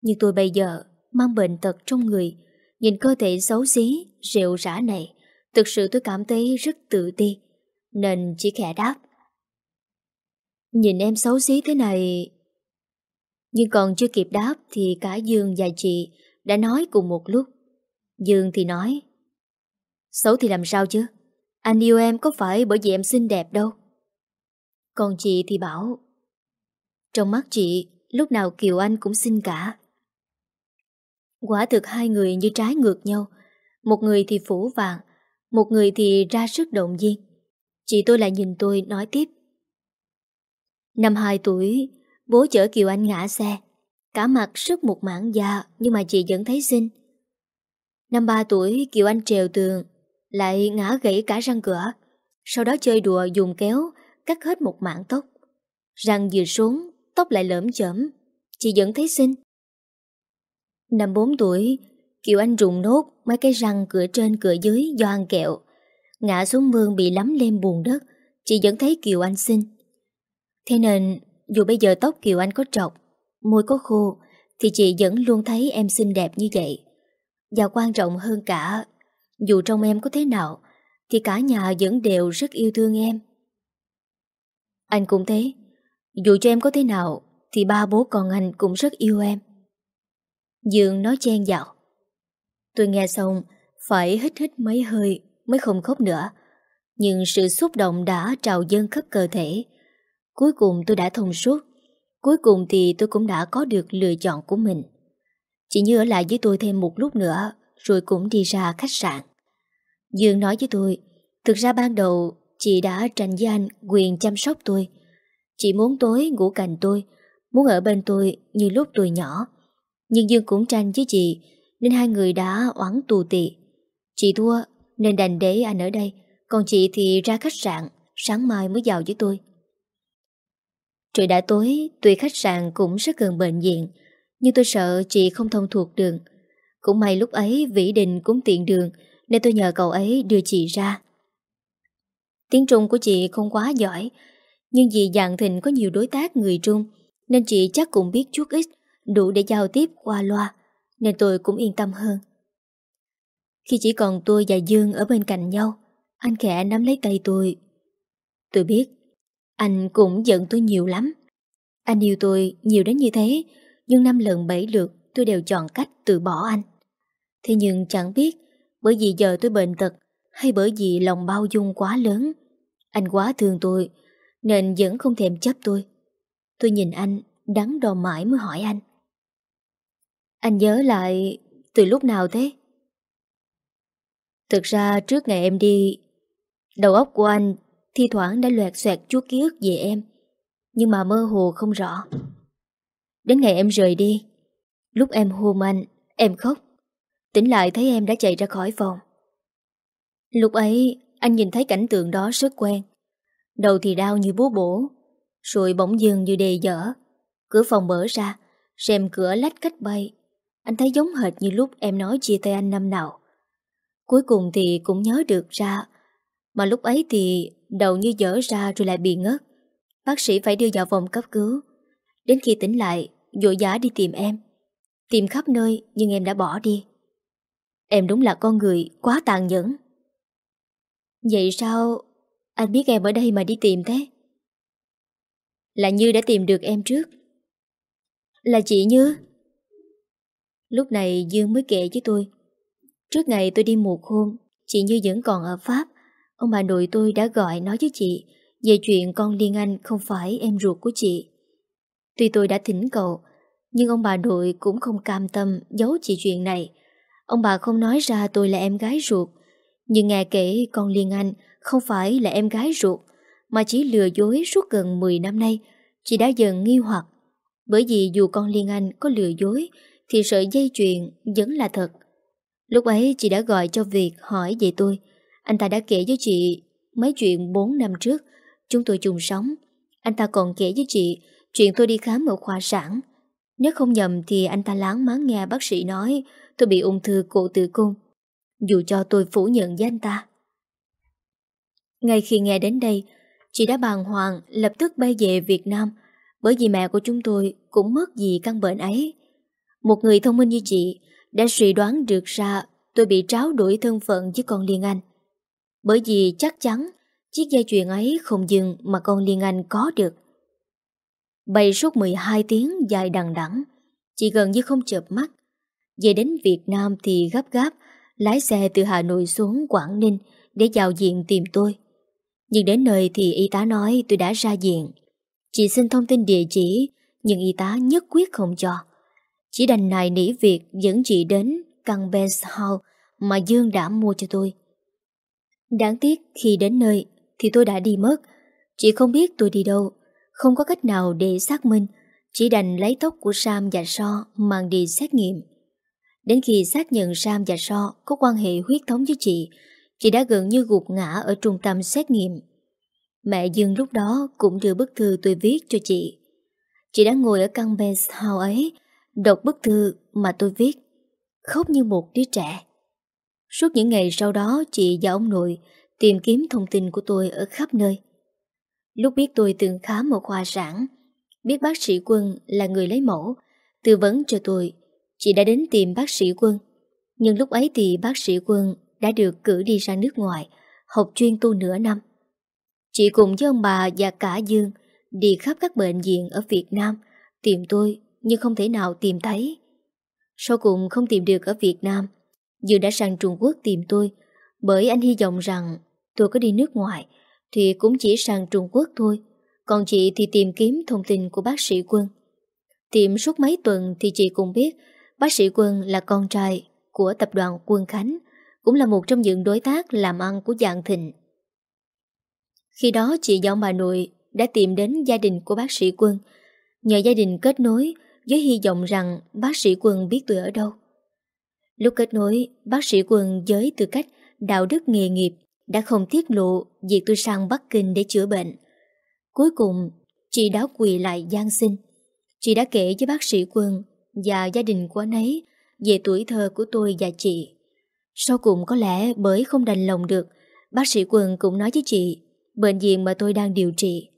Nhưng tôi bây giờ mang bệnh tật trong người, nhìn cơ thể xấu xí, rượu rã này, thực sự tôi cảm thấy rất tự ti, nên chỉ khẽ đáp. Nhìn em xấu xí thế này... Nhưng còn chưa kịp đáp thì cả Dương và chị đã nói cùng một lúc. Dương thì nói Xấu thì làm sao chứ? Anh yêu em có phải bởi vì em xinh đẹp đâu. Còn chị thì bảo Trong mắt chị lúc nào Kiều Anh cũng xin cả. Quả thực hai người như trái ngược nhau. Một người thì phủ vàng, một người thì ra sức động viên. Chị tôi lại nhìn tôi nói tiếp. Năm 2 tuổi, bố chở Kiều Anh ngã xe. Cả mặt sức một mảng da nhưng mà chị vẫn thấy xinh. Năm 3 tuổi, Kiều Anh trèo tường, lại ngã gãy cả răng cửa. Sau đó chơi đùa dùng kéo, cắt hết một mảng tóc. Răng vừa xuống, tóc lại lởm chởm. Chị vẫn thấy xinh. Năm 4 tuổi, Kiều Anh rụng nốt mấy cái răng cửa trên cửa dưới do ăn kẹo. Ngã xuống mương bị lắm lên buồn đất, chị vẫn thấy Kiều Anh xinh. Thế nên, dù bây giờ tóc Kiều Anh có trọc, môi có khô, thì chị vẫn luôn thấy em xinh đẹp như vậy. Và quan trọng hơn cả, dù trong em có thế nào, thì cả nhà vẫn đều rất yêu thương em. Anh cũng thế, dù cho em có thế nào, thì ba bố con anh cũng rất yêu em. Dương nói chen dạo Tôi nghe xong, phải hít hít mấy hơi mới không khóc nữa. Nhưng sự xúc động đã trào dâng khắp cơ thể, Cuối cùng tôi đã thông suốt. Cuối cùng thì tôi cũng đã có được lựa chọn của mình. Chị Như ở lại với tôi thêm một lúc nữa Rồi cũng đi ra khách sạn. Dương nói với tôi Thực ra ban đầu chị đã tranh với anh quyền chăm sóc tôi Chị muốn tối ngủ cạnh tôi Muốn ở bên tôi như lúc tôi nhỏ Nhưng Dương cũng tranh với chị Nên hai người đã oán tù tị Chị thua nên đành để anh ở đây Còn chị thì ra khách sạn Sáng mai mới vào với tôi Trời đã tối, tuy khách sạn cũng rất gần bệnh viện, nhưng tôi sợ chị không thông thuộc đường. Cũng may lúc ấy Vĩ Đình cũng tiện đường, nên tôi nhờ cậu ấy đưa chị ra. Tiếng Trung của chị không quá giỏi, nhưng vì dạng thịnh có nhiều đối tác người Trung, nên chị chắc cũng biết chút ít, đủ để giao tiếp qua loa, nên tôi cũng yên tâm hơn. Khi chỉ còn tôi và Dương ở bên cạnh nhau, anh khẽ nắm lấy tay tôi. Tôi biết anh cũng giận tôi nhiều lắm. Anh yêu tôi nhiều đến như thế, nhưng năm lần bảy lượt tôi đều chọn cách từ bỏ anh. Thế nhưng chẳng biết bởi vì giờ tôi bệnh tật hay bởi vì lòng bao dung quá lớn. Anh quá thương tôi, nên vẫn không thèm chấp tôi. Tôi nhìn anh, đắn đo mãi mới hỏi anh. Anh nhớ lại từ lúc nào thế? Thực ra trước ngày em đi, đầu óc của anh Thi thoảng đã loẹt xoẹt chút ký ức về em Nhưng mà mơ hồ không rõ Đến ngày em rời đi Lúc em hôn anh Em khóc Tỉnh lại thấy em đã chạy ra khỏi phòng Lúc ấy anh nhìn thấy cảnh tượng đó rất quen Đầu thì đau như búa bổ, Rồi bỗng dưng như đề dở. Cửa phòng mở ra, Rèm cửa lách cách bay. Anh thấy giống hệt như lúc em nói chia tay anh năm nào. Cuối cùng thì cũng nhớ được ra, Mà lúc ấy thì đầu như dở ra rồi lại bị ngất. Bác sĩ phải đưa vào phòng cấp cứu. Đến khi tỉnh lại Dội giá đi tìm em. Tìm khắp nơi, nhưng em đã bỏ đi. Em đúng là con người quá tàn nhẫn. Vậy sao anh biết em ở đây mà đi tìm thế? Là Như đã tìm được em trước. Là chị Như. Lúc này Dương mới kể với tôi. Trước ngày tôi đi một hôm, Chị Như vẫn còn ở Pháp. Ông bà nội tôi đã gọi nói với chị Về chuyện con Liên Anh không phải em ruột của chị. Tuy tôi đã thỉnh cầu, Nhưng ông bà nội cũng không cam tâm Giấu chị chuyện này. Ông bà không nói ra tôi là em gái ruột, Nhưng nghe kể con Liên Anh không phải là em gái ruột, Mà chỉ lừa dối suốt gần 10 năm nay, Chị đã dần nghi hoặc. Bởi vì dù con Liên Anh có lừa dối, Thì sợi dây chuyền vẫn là thật. Lúc ấy chị đã gọi cho Việt hỏi về tôi. Anh ta đã kể với chị Mấy chuyện 4 năm trước, Chúng tôi chung sống. Anh ta còn kể với chị Chuyện tôi đi khám ở khoa sản. Nếu không nhầm thì anh ta láng máng nghe bác sĩ nói Tôi bị ung thư cổ tử cung. Dù cho tôi phủ nhận với anh ta ngay khi nghe đến đây, Chị đã bàng hoàng lập tức bay về Việt Nam, Bởi vì mẹ của chúng tôi cũng mất vì căn bệnh ấy. Một người thông minh như chị Đã suy đoán được ra tôi bị tráo đổi thân phận với con Liên Anh. Bởi vì chắc chắn Chiếc dây chuyền ấy không dừng mà con Liên Anh có được. Bay suốt 12 tiếng dài đằng đẵng, Chị gần như không chợp mắt. Về đến Việt Nam thì gấp gáp Lái xe từ Hà Nội xuống Quảng Ninh Để vào diện tìm tôi. Nhưng đến nơi thì y tá nói tôi đã ra diện Chị xin thông tin địa chỉ, Nhưng y tá nhất quyết không cho. Chỉ đành nài nỉ việc dẫn chị đến căn Benz hall Mà Dương đã mua cho tôi. Đáng tiếc khi đến nơi Thì tôi đã đi mất. Chị không biết tôi đi đâu, không có cách nào để xác minh. Chỉ đành lấy tóc của Sam và So Mang đi xét nghiệm. Đến khi xác nhận Sam và So Có quan hệ huyết thống với chị Chị đã gần như gục ngã ở trung tâm xét nghiệm. Mẹ Dương lúc đó Cũng đưa bức thư tôi viết cho chị. Chị đã ngồi ở căn Benz House ấy Đọc bức thư mà tôi viết. Khóc như một đứa trẻ. Suốt những ngày sau đó Chị và ông nội Tìm kiếm thông tin của tôi ở khắp nơi. Lúc biết tôi từng khám một khoa sản, biết bác sĩ quân là người lấy mẫu, tư vấn cho tôi, chị đã đến tìm bác sĩ quân. Nhưng lúc ấy thì bác sĩ quân đã được cử đi ra nước ngoài, học chuyên tu nửa năm. Chị cùng với ông bà và cả Dương đi khắp các bệnh viện ở Việt Nam tìm tôi nhưng không thể nào tìm thấy. Sau cùng không tìm được ở Việt Nam, Dương đã sang Trung Quốc tìm tôi bởi anh hy vọng rằng tôi có đi nước ngoài thì cũng chỉ sang Trung Quốc thôi. Còn chị thì tìm kiếm thông tin của bác sĩ quân. Tìm suốt mấy tuần thì chị cũng biết bác sĩ quân là con trai của tập đoàn Quân Khánh, cũng là một trong những đối tác làm ăn của dạng thịnh. Khi đó chị và bà nội đã tìm đến gia đình của bác sĩ quân, nhờ gia đình kết nối với hy vọng rằng bác sĩ quân biết tôi ở đâu. Lúc kết nối, bác sĩ quân với tư cách đạo đức nghề nghiệp đã không tiết lộ việc tôi sang Bắc Kinh để chữa bệnh. Cuối cùng, chị đã quỳ lại gian xin. Chị đã kể với bác sĩ Quân và gia đình của anh ấy về tuổi thơ của tôi và chị. Sau cùng có lẽ bởi không đành lòng được, bác sĩ Quân cũng nói với chị bệnh viện mà tôi đang điều trị.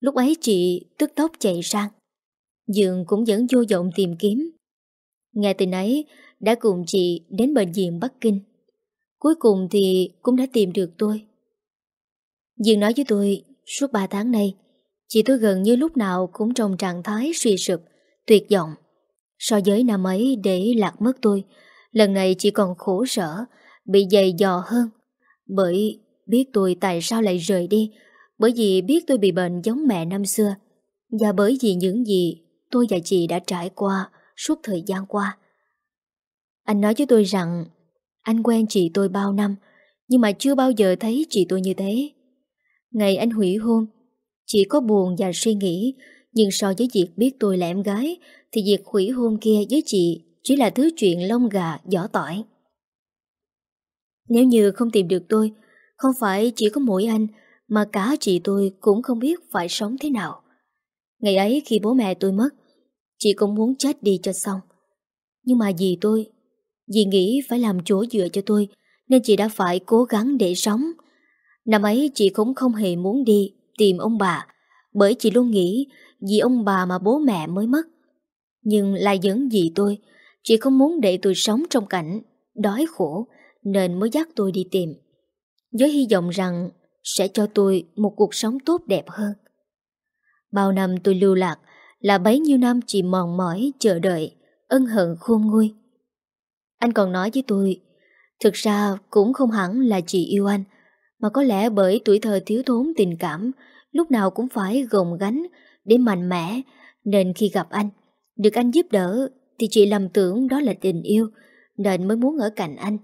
Lúc ấy chị tức tốc chạy sang. Dương cũng vẫn vô vọng tìm kiếm. Nghe tin ấy, đã cùng chị đến bệnh viện Bắc Kinh. Cuối cùng thì cũng đã tìm được tôi Dương nói với tôi Suốt 3 tháng nay Chị tôi gần như lúc nào cũng trong trạng thái suy sụp Tuyệt vọng So với năm ấy để lạc mất tôi Lần này chỉ còn khổ sở, Bị dày dò hơn. Bởi biết tôi tại sao lại rời đi. Bởi vì biết tôi bị bệnh giống mẹ năm xưa. Và bởi vì những gì tôi và chị đã trải qua suốt thời gian qua. Anh nói với tôi rằng, anh quen chị tôi bao năm, Nhưng mà chưa bao giờ thấy chị tôi như thế. Ngày anh hủy hôn, Chị có buồn và suy nghĩ, Nhưng so với việc biết tôi là em gái, Thì việc hủy hôn kia với chị chỉ là thứ chuyện lông gà, giỏ tỏi Nếu như không tìm được tôi, không phải chỉ có mỗi anh, mà cả chị tôi cũng không biết phải sống thế nào. Ngày ấy khi bố mẹ tôi mất, chị cũng muốn chết đi cho xong. Nhưng mà dì tôi, dì nghĩ phải làm chỗ dựa cho tôi, nên chị đã phải cố gắng để sống. Năm ấy chị cũng không hề muốn đi tìm ông bà, bởi chị luôn nghĩ vì ông bà mà bố mẹ mới mất. Nhưng lại dẫn dì tôi, chị không muốn để tôi sống trong cảnh đói khổ, nên mới dắt tôi đi tìm. Với hy vọng rằng sẽ cho tôi một cuộc sống tốt đẹp hơn. Bao năm tôi lưu lạc là bấy nhiêu năm chị mòn mỏi chờ đợi, ân hận khôn nguôi. Anh còn nói với tôi, thực ra cũng không hẳn là chị yêu anh, mà có lẽ bởi tuổi thơ thiếu thốn tình cảm, lúc nào cũng phải gồng gánh để mạnh mẽ, nên khi gặp anh, được anh giúp đỡ thì chị lầm tưởng đó là tình yêu, nên mới muốn ở cạnh anh.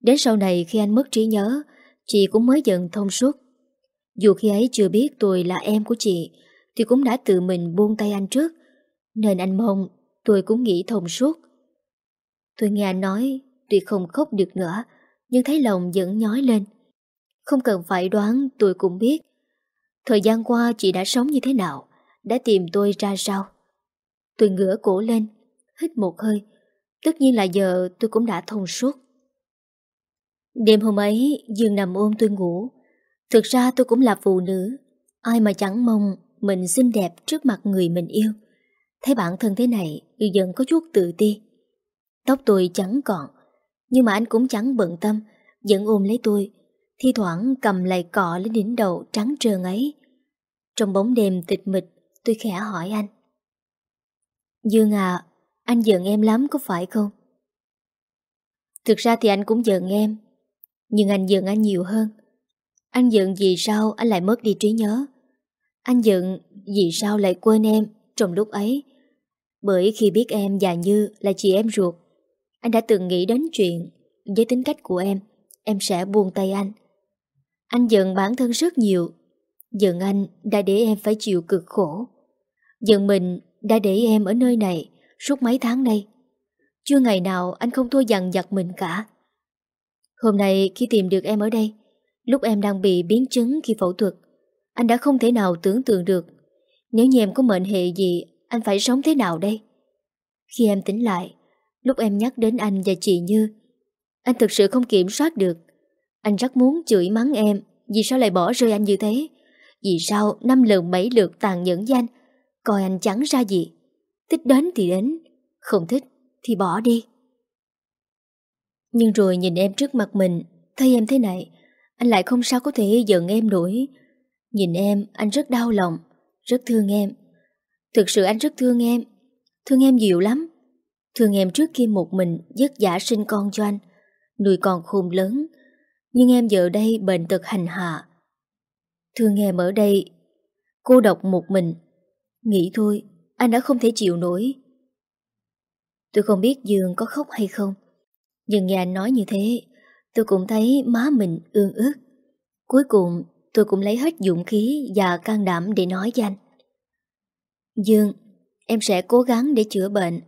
Đến sau này khi anh mất trí nhớ, chị cũng mới dần thông suốt. Dù khi ấy chưa biết tôi là em của chị, thì cũng đã tự mình buông tay anh trước, nên anh mong tôi cũng nghĩ thông suốt. Tôi nghe anh nói, tuy không khóc được nữa, nhưng thấy lòng vẫn nhói lên. Không cần phải đoán tôi cũng biết. Thời gian qua chị đã sống như thế nào, đã tìm tôi ra sao. Tôi ngửa cổ lên, hít một hơi. Tất nhiên là giờ tôi cũng đã thông suốt. Đêm hôm ấy, Dương nằm ôm tôi ngủ. Thực ra tôi cũng là phụ nữ. Ai mà chẳng mong mình xinh đẹp trước mặt người mình yêu. Thấy bản thân thế này, dần có chút tự ti. Tóc tôi chẳng còn, nhưng mà anh cũng chẳng bận tâm, vẫn ôm lấy tôi, thi thoảng cầm lại cọ lên đỉnh đầu trắng trơn ấy. Trong bóng đêm tịch mịch, tôi khẽ hỏi anh. Dương à, anh giận em lắm có phải không? Thực ra thì anh cũng giận em, nhưng anh giận anh nhiều hơn. Anh giận vì sao anh lại mất đi trí nhớ. Anh giận vì sao lại quên em trong lúc ấy. Bởi khi biết em già như là chị em ruột, anh đã từng nghĩ đến chuyện với tính cách của em, em sẽ buông tay anh. Anh giận bản thân rất nhiều, giận anh đã để em phải chịu cực khổ. Giận mình đã để em ở nơi này suốt mấy tháng nay. Chưa ngày nào anh không thua dằn vặt mình cả. Hôm nay khi tìm được em ở đây, lúc em đang bị biến chứng khi phẫu thuật, anh đã không thể nào tưởng tượng được nếu như em có mệnh hệ gì, anh phải sống thế nào đây? Khi em tỉnh lại, lúc em nhắc đến anh và chị Như, anh thực sự không kiểm soát được. Anh rất muốn chửi mắng em vì sao lại bỏ rơi anh như thế. Vì sao năm lần bảy lượt tàn nhẫn danh, coi anh chẳng ra gì. Thích đến thì đến, không thích thì bỏ đi. Nhưng rồi nhìn em trước mặt mình, thấy em thế này, anh lại không sao có thể giận em nổi. Nhìn em, anh rất đau lòng, rất thương em. Thực sự anh rất thương em, thương em nhiều lắm. Thương em trước khi một mình dứt giả sinh con cho anh, nuôi con khôn lớn. Nhưng em giờ đây bệnh tật hành hạ. Thương em ở đây, cô độc một mình. Nghĩ thôi, anh đã không thể chịu nổi. Tôi không biết Dương có khóc hay không. Nhưng nghe anh nói như thế, tôi cũng thấy má mình ương ước. Cuối cùng, tôi cũng lấy hết dũng khí và can đảm để nói với anh. Dương, em sẽ cố gắng để chữa bệnh.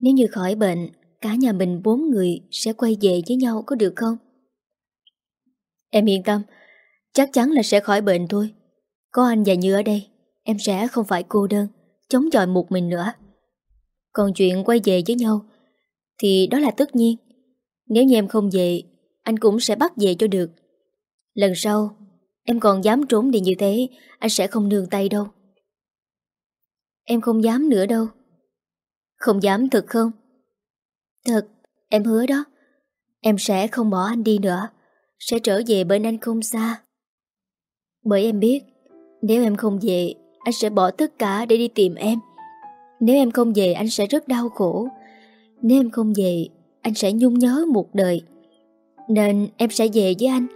Nếu như khỏi bệnh, cả nhà mình bốn người sẽ quay về với nhau có được không? Em yên tâm, chắc chắn là sẽ khỏi bệnh thôi. Có anh và Như ở đây, em sẽ không phải cô đơn, chống chọi một mình nữa. Còn chuyện quay về với nhau, thì đó là tất nhiên. Nếu như em không về Anh cũng sẽ bắt về cho được. Lần sau Em còn dám trốn đi như thế Anh sẽ không nương tay đâu. Em không dám nữa đâu. Không dám thật không? Thật Em hứa đó. Em sẽ không bỏ anh đi nữa. Sẽ trở về bên anh không xa. Bởi em biết Nếu em không về anh sẽ bỏ tất cả để đi tìm em Nếu em không về anh sẽ rất đau khổ Nếu em không về anh sẽ nhung nhớ một đời. Nên em sẽ về với anh.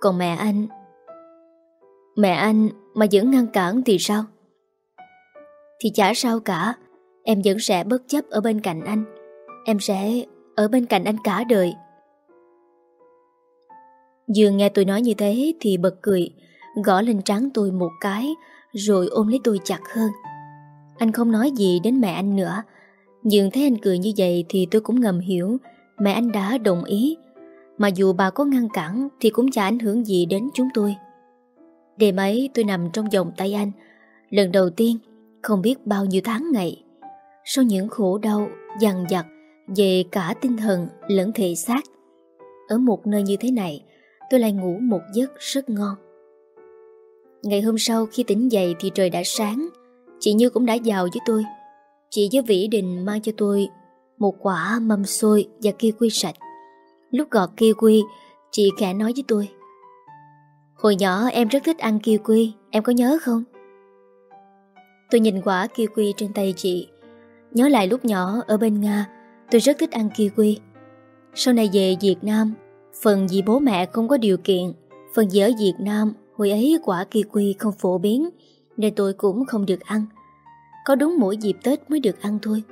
Còn mẹ anh... Mẹ anh mà vẫn ngăn cản thì sao? Thì chả sao cả, em vẫn sẽ bất chấp ở bên cạnh anh. Em sẽ ở bên cạnh anh cả đời. Dương nghe tôi nói như thế thì bật cười, gõ lên trán tôi một cái, rồi ôm lấy tôi chặt hơn. Anh không nói gì đến mẹ anh nữa, nhưng thấy anh cười như vậy thì tôi cũng ngầm hiểu mẹ anh đã đồng ý. Mà dù bà có ngăn cản thì cũng chả ảnh hưởng gì đến chúng tôi. Đêm ấy tôi nằm trong vòng tay anh. Lần đầu tiên, không biết bao nhiêu tháng ngày. Sau những khổ đau, dằn vặt về cả tinh thần lẫn thể xác. Ở một nơi như thế này, tôi lại ngủ một giấc rất ngon. Ngày hôm sau khi tỉnh dậy thì trời đã sáng, chị Như cũng đã vào với tôi. Chị với Vĩ Đình mang cho tôi một quả mâm xôi và kia quy sạch. Lúc gọt kia quy chị khẽ nói với tôi. Hồi nhỏ em rất thích ăn kia quy em có nhớ không? Tôi nhìn quả kia quy trên tay chị. Nhớ lại lúc nhỏ ở bên Nga, tôi rất thích ăn kia quy Sau này về Việt Nam, phần vì bố mẹ không có điều kiện, phần vì ở Việt Nam hồi ấy quả kiwi không phổ biến, nên tôi cũng không được ăn. Có đúng mỗi dịp Tết mới được ăn thôi.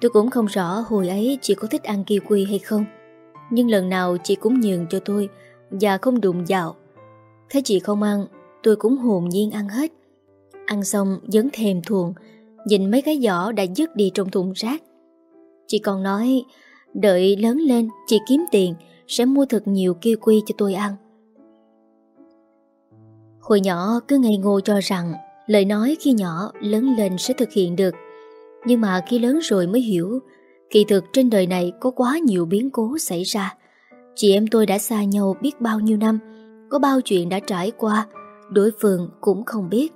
Tôi cũng không rõ hồi ấy chị có thích ăn kiwi hay không. Nhưng lần nào chị cũng nhường cho tôi và không đụng vào. Thấy chị không ăn, tôi cũng hồn nhiên ăn hết. Ăn xong dấn thèm thuồng, nhìn mấy cái giỏ đã dứt đi trong thùng rác. Chị còn nói, đợi lớn lên chị kiếm tiền sẽ mua thật nhiều kiwi cho tôi ăn. Hồi nhỏ cứ ngây ngô cho rằng lời nói khi nhỏ lớn lên sẽ thực hiện được. Nhưng mà khi lớn rồi mới hiểu, kỳ thực trên đời này có quá nhiều biến cố xảy ra. Chị em tôi đã xa nhau biết bao nhiêu năm, có bao chuyện đã trải qua, đối phương cũng không biết.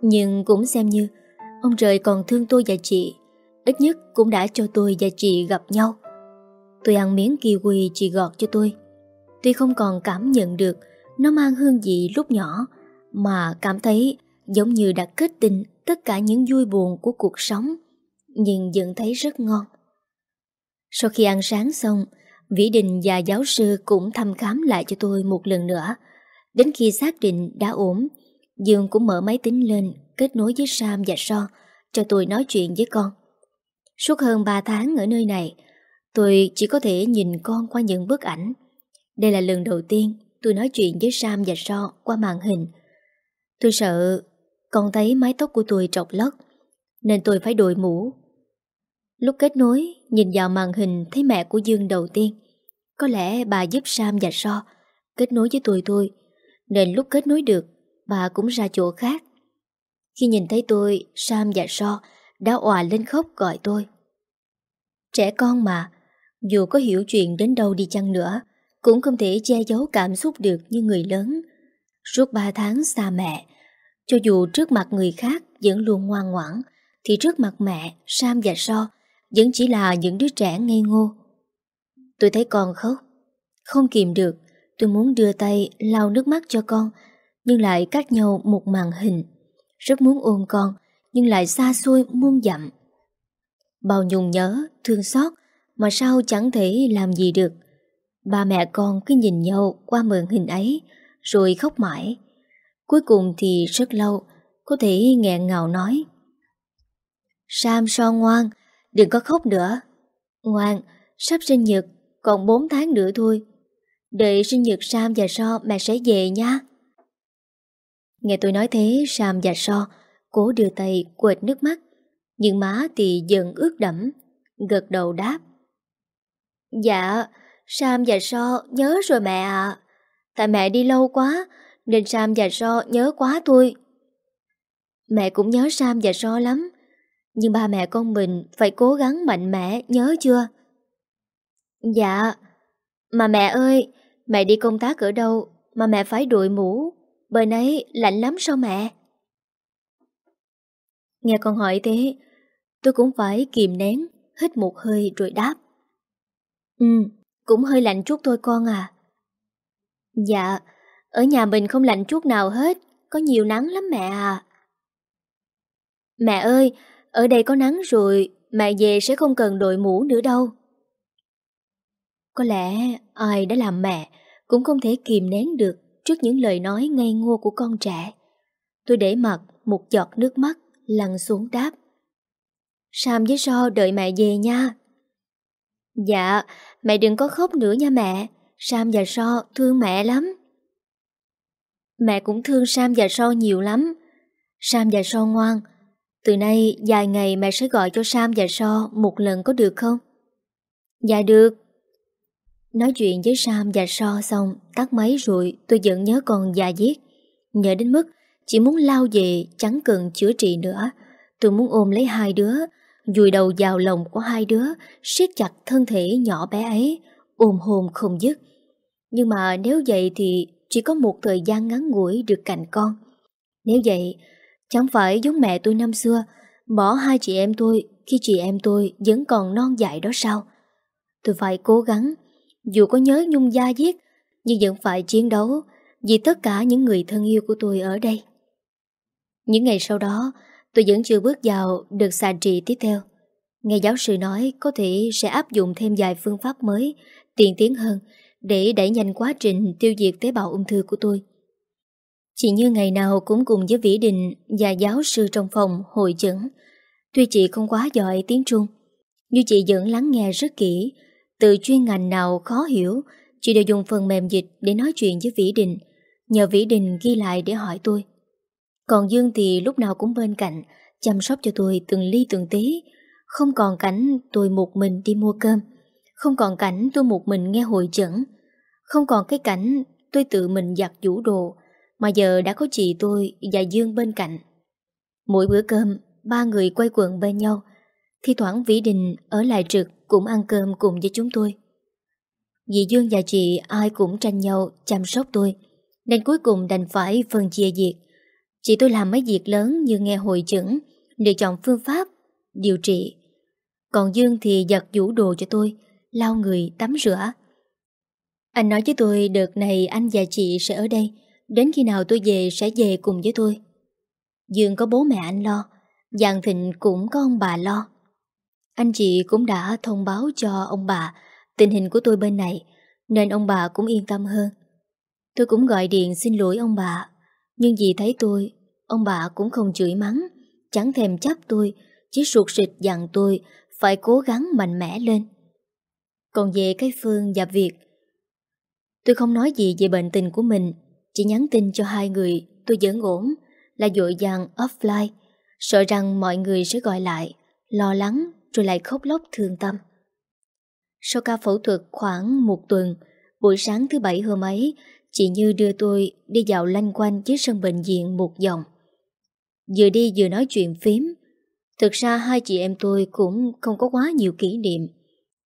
Nhưng cũng xem như ông trời còn thương tôi và chị, ít nhất cũng đã cho tôi và chị gặp nhau. Tôi ăn miếng kiwi chị gọt cho tôi. Tuy không còn cảm nhận được nó mang hương vị lúc nhỏ, mà cảm thấy giống như đã kết tinh tất cả những vui buồn của cuộc sống, nhưng vẫn thấy rất ngon. Sau khi ăn sáng xong, Vĩ Đình và giáo sư cũng thăm khám lại cho tôi một lần nữa. Đến khi xác định đã ổn, Dương cũng mở máy tính lên, kết nối với Sam và so cho tôi nói chuyện với con. Suốt hơn 3 tháng ở nơi này, tôi chỉ có thể nhìn con qua những bức ảnh. Đây là lần đầu tiên tôi nói chuyện với Sam và So qua màn hình. Tôi sợ con thấy mái tóc của tôi trọc lất, nên tôi phải đội mũ. Lúc kết nối, nhìn vào màn hình thấy mẹ của Dương đầu tiên. Có lẽ bà giúp Sam và So kết nối với tôi thôi, nên lúc kết nối được, bà cũng ra chỗ khác. Khi nhìn thấy tôi, Sam và So đã òa lên khóc gọi tôi. Trẻ con mà, dù có hiểu chuyện đến đâu đi chăng nữa, cũng không thể che giấu cảm xúc được như người lớn. Suốt ba tháng xa mẹ, cho dù trước mặt người khác vẫn luôn ngoan ngoãn, thì trước mặt mẹ, Sam và So vẫn chỉ là những đứa trẻ ngây ngô. Tôi thấy con khóc, không kìm được, tôi muốn đưa tay lau nước mắt cho con, nhưng lại cách nhau một màn hình. Rất muốn ôm con, nhưng lại xa xôi muôn dặm. Bao nhung nhớ, thương xót, mà sao chẳng thể làm gì được. Ba mẹ con cứ nhìn nhau qua mượn hình ấy, rồi khóc mãi. Cuối cùng thì rất lâu, có thể nghẹn ngào nói. Sam so ngoan, đừng có khóc nữa. Ngoan, sắp sinh nhật, còn 4 tháng nữa thôi. Đợi sinh nhật Sam và So mẹ sẽ về nha. Nghe tôi nói thế, Sam và So cố đưa tay quệt nước mắt, nhưng má thì dần ướt đẫm, gật đầu đáp. Dạ, Sam và So nhớ rồi mẹ ạ. Tại mẹ đi lâu quá, nên Sam và So nhớ quá tôi. Mẹ cũng nhớ Sam và So lắm, nhưng ba mẹ con mình phải cố gắng mạnh mẽ, nhớ chưa? Dạ, mà mẹ ơi, mẹ đi công tác ở đâu mà mẹ phải đội mũ, bên ấy lạnh lắm sao mẹ? Nghe con hỏi thế, tôi cũng phải kìm nén, hít một hơi rồi đáp. Ừ, cũng hơi lạnh chút thôi con à. Dạ, ở nhà mình không lạnh chút nào hết, có nhiều nắng lắm mẹ à. Mẹ ơi, ở đây có nắng rồi, mẹ về sẽ không cần đội mũ nữa đâu. Có lẽ ai đã làm mẹ cũng không thể kìm nén được trước những lời nói ngây ngô của con trẻ. Tôi để mặt một giọt nước mắt lăn xuống đáp. Sam với So đợi mẹ về nha. Dạ, mẹ đừng có khóc nữa nha mẹ. Sam và So thương mẹ lắm. Mẹ cũng thương Sam và So nhiều lắm. Sam và So ngoan. Từ nay dài ngày mẹ sẽ gọi cho Sam và So một lần có được không? Dạ được Nói chuyện với Sam và So xong, Tắt máy rồi tôi vẫn nhớ con già dạ giết Nhớ đến mức Chỉ muốn lao về, chẳng cần chữa trị nữa Tôi muốn ôm lấy hai đứa Dùi đầu vào lòng của hai đứa, siết chặt thân thể nhỏ bé ấy, Ôm hồn không dứt. Nhưng mà nếu vậy thì Chỉ có một thời gian ngắn ngủi được cạnh con. Nếu vậy, Chẳng phải giống mẹ tôi năm xưa, Bỏ hai chị em tôi Khi chị em tôi vẫn còn non dại đó sao? Tôi phải cố gắng, Dù có nhớ nhung da giết Nhưng vẫn phải chiến đấu Vì tất cả những người thân yêu của tôi ở đây. Những ngày sau đó Tôi vẫn chưa bước vào được xà trị tiếp theo. Nghe giáo sư nói có thể sẽ áp dụng thêm vài phương pháp mới, tiên tiến hơn Để đẩy nhanh quá trình tiêu diệt tế bào ung thư của tôi. Chị như ngày nào cũng cùng với Vĩ Đình Và giáo sư trong phòng hội chẩn. Tuy chị không quá giỏi tiếng Trung, Nhưng chị vẫn lắng nghe rất kỹ. Từ chuyên ngành nào khó hiểu, Chị đều dùng phần mềm dịch để nói chuyện với Vĩ Đình. Nhờ Vĩ Đình ghi lại để hỏi tôi. Còn Dương thì lúc nào cũng bên cạnh Chăm sóc cho tôi từng ly từng tí. Không còn cảnh tôi một mình đi mua cơm. Không còn cảnh tôi một mình nghe hội chẩn. Không còn cái cảnh tôi tự mình giặt vũ đồ. Mà giờ đã có chị tôi và Dương bên cạnh. Mỗi bữa cơm Ba người quay quần bên nhau. Thi thoảng Vĩ Đình ở lại trực cũng ăn cơm cùng với chúng tôi. Dì Dương và chị ai cũng tranh nhau chăm sóc tôi, nên cuối cùng đành phải phân chia việc. Chị tôi làm mấy việc lớn như nghe hội chẩn, lựa chọn phương pháp, điều trị. Còn Dương thì giặt vũ đồ cho tôi, lau người, tắm rửa. Anh nói với tôi đợt này anh và chị sẽ ở đây, đến khi nào tôi về sẽ về cùng với tôi. Dương có bố mẹ anh lo, Giang Thịnh cũng có ông bà lo. Anh chị cũng đã thông báo cho ông bà tình hình của tôi bên này, nên ông bà cũng yên tâm hơn. Tôi cũng gọi điện xin lỗi ông bà, nhưng vì thấy tôi, ông bà cũng không chửi mắng, chẳng thèm chấp tôi, chỉ ruột rịch dặn tôi phải cố gắng mạnh mẽ lên. Còn về cái Phương và Việt, tôi không nói gì về bệnh tình của mình, chỉ nhắn tin cho hai người tôi vẫn ổn, là dội dàng offline, sợ rằng mọi người sẽ gọi lại, lo lắng rồi lại khóc lóc thương tâm. Sau ca phẫu thuật khoảng một tuần, buổi sáng thứ bảy hôm ấy, chị Như đưa tôi đi dạo lanh quanh dưới sân bệnh viện một vòng. Vừa đi vừa nói chuyện phím. Thực ra hai chị em tôi cũng không có quá nhiều kỷ niệm.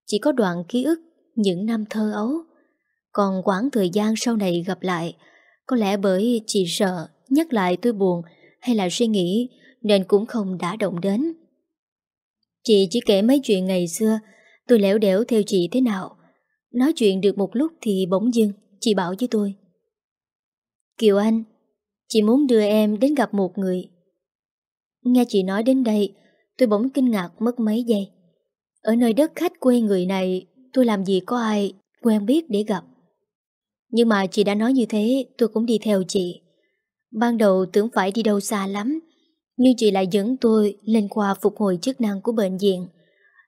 Chỉ có đoạn ký ức những năm thơ ấu. Còn quãng thời gian sau này gặp lại, có lẽ bởi chị sợ nhắc lại tôi buồn hay là suy nghĩ nên cũng không đã động đến. Chị chỉ kể mấy chuyện ngày xưa Tôi lẻo đẻo theo chị thế nào Nói chuyện được một lúc thì bỗng dưng Chị bảo với tôi. Kiều Anh, Chị muốn đưa em đến gặp một người. Nghe chị nói đến đây, Tôi bỗng kinh ngạc mất mấy giây. Ở nơi đất khách quê người này, Tôi làm gì có ai quen biết để gặp. Nhưng mà chị đã nói như thế, Tôi cũng đi theo chị. Ban đầu tưởng phải đi đâu xa lắm, nhưng chị lại dẫn tôi lên khoa phục hồi chức năng của bệnh viện.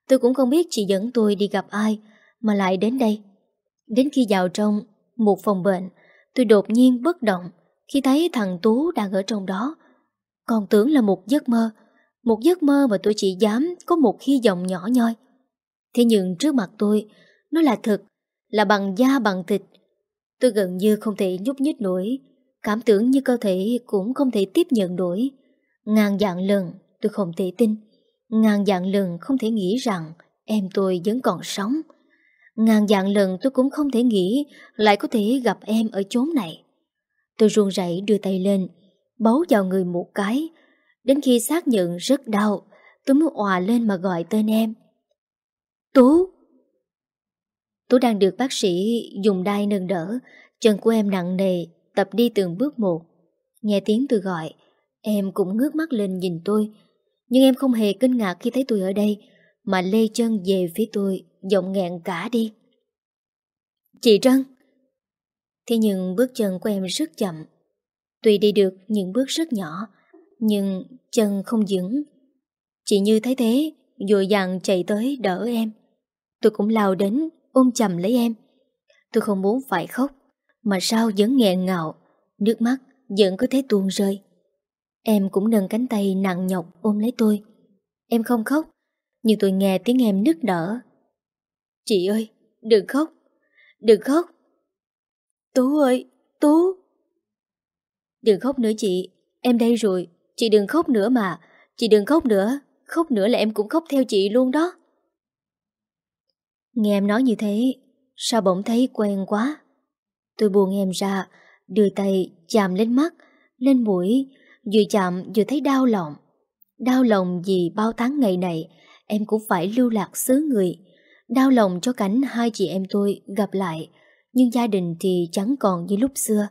Tôi cũng không biết chị dẫn tôi đi gặp ai mà lại đến đây. Đến khi vào trong một phòng bệnh, tôi đột nhiên bất động khi thấy thằng Tú đang ở trong đó. Còn tưởng là một giấc mơ, một giấc mơ mà tôi chỉ dám có một hy vọng nhỏ nhoi. Thế nhưng trước mặt tôi, nó là thật, là bằng da bằng thịt. Tôi gần như không thể nhúc nhích nổi, cảm tưởng như cơ thể cũng không thể tiếp nhận nổi. Ngàn dạng lần tôi không thể tin Ngàn dạng lần không thể nghĩ rằng Em tôi vẫn còn sống Ngàn dạng lần tôi cũng không thể nghĩ Lại có thể gặp em ở chốn này. Tôi run rẩy đưa tay lên, Bấu vào người một cái. Đến khi xác nhận rất đau, Tôi mới òa lên mà gọi tên em. Tú! Tú đang được bác sĩ dùng đai nâng đỡ. Chân của em nặng nề, Tập đi từng bước một. Nghe tiếng tôi gọi, Em cũng ngước mắt lên nhìn tôi. Nhưng em không hề kinh ngạc khi thấy tôi ở đây, Mà lê chân về phía tôi. Giọng nghẹn cả đi. Chị Trân. Thế nhưng bước chân của em rất chậm. Tuy đi được những bước rất nhỏ, Nhưng chân không vững Chị Như thấy thế Dội dàng chạy tới đỡ em. Tôi cũng lao đến ôm chầm lấy em. Tôi không muốn phải khóc, Mà sao vẫn nghẹn ngào, Nước mắt vẫn cứ thế tuôn rơi. Em cũng nâng cánh tay nặng nhọc ôm lấy tôi. Em không khóc, Nhưng tôi nghe tiếng em nức nở. Chị ơi, đừng khóc, đừng khóc. Tú ơi, Tú. Đừng khóc nữa chị, em đây rồi, chị đừng khóc nữa mà, chị đừng khóc nữa, khóc nữa là em cũng khóc theo chị luôn đó. Nghe em nói như thế, sao bỗng thấy quen quá. Tôi buông em ra, đưa tay chạm lên mắt, lên mũi, vừa chạm vừa thấy đau lòng. Đau lòng vì bao tháng ngày này em cũng phải lưu lạc xứ người. Đau lòng cho cảnh hai chị em tôi gặp lại, nhưng gia đình thì chẳng còn như lúc xưa.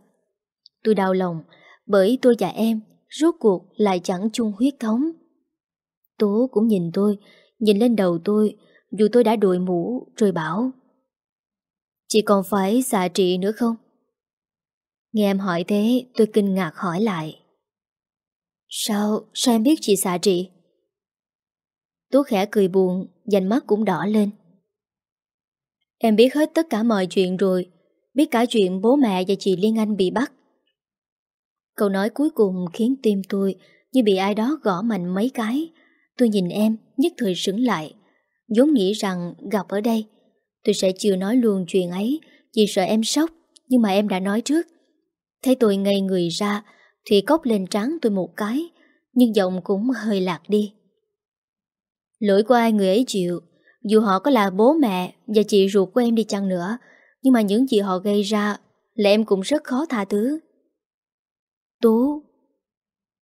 Tôi đau lòng bởi tôi và em rốt cuộc lại chẳng chung huyết thống. Tố cũng nhìn tôi, nhìn lên đầu tôi, dù tôi đã đội mũ rồi bảo Chị còn phải xạ trị nữa không? Nghe em hỏi thế tôi kinh ngạc hỏi lại Sao, sao em biết chị xạ trị? Tú khẽ cười buồn, dành mắt cũng đỏ lên Em biết hết tất cả mọi chuyện rồi. Biết cả chuyện bố mẹ và chị Liên Anh bị bắt. Câu nói cuối cùng khiến tim tôi như bị ai đó gõ mạnh mấy cái. Tôi nhìn em, nhất thời sững lại. Vốn nghĩ rằng gặp ở đây Tôi sẽ chưa nói luôn chuyện ấy Vì sợ em sốc Nhưng mà em đã nói trước. Thấy tôi ngây người ra thủy cốc lên trán tôi một cái Nhưng giọng cũng hơi lạc đi. Lỗi của ai người ấy chịu? Dù họ có là bố mẹ Và chị ruột của em đi chăng nữa, Nhưng mà những gì họ gây ra Là em cũng rất khó tha thứ. Tú,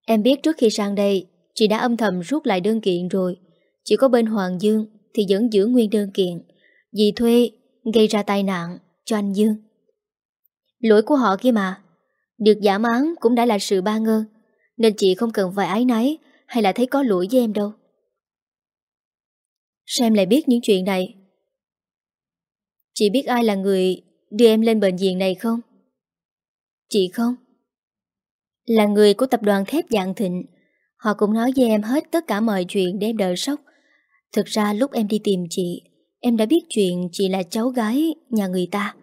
Em biết trước khi sang đây, Chị đã âm thầm rút lại đơn kiện rồi. Chỉ có bên Hoàng Dương Thì vẫn giữ nguyên đơn kiện. Vì thuê gây ra tai nạn cho anh Dương. Lỗi của họ kia mà. Được giảm án cũng đã là sự ba ngơ, Nên chị không cần phải ái náy Hay là thấy có lỗi với em đâu. Sao em lại biết những chuyện này. Chị biết ai là người Đưa em lên bệnh viện này không? Chị không. Là người của tập đoàn thép dạng thịnh. Họ cũng nói với em hết tất cả mọi chuyện để em đỡ sốc. Thực ra lúc em đi tìm chị, Em đã biết chuyện chị là cháu gái nhà người ta.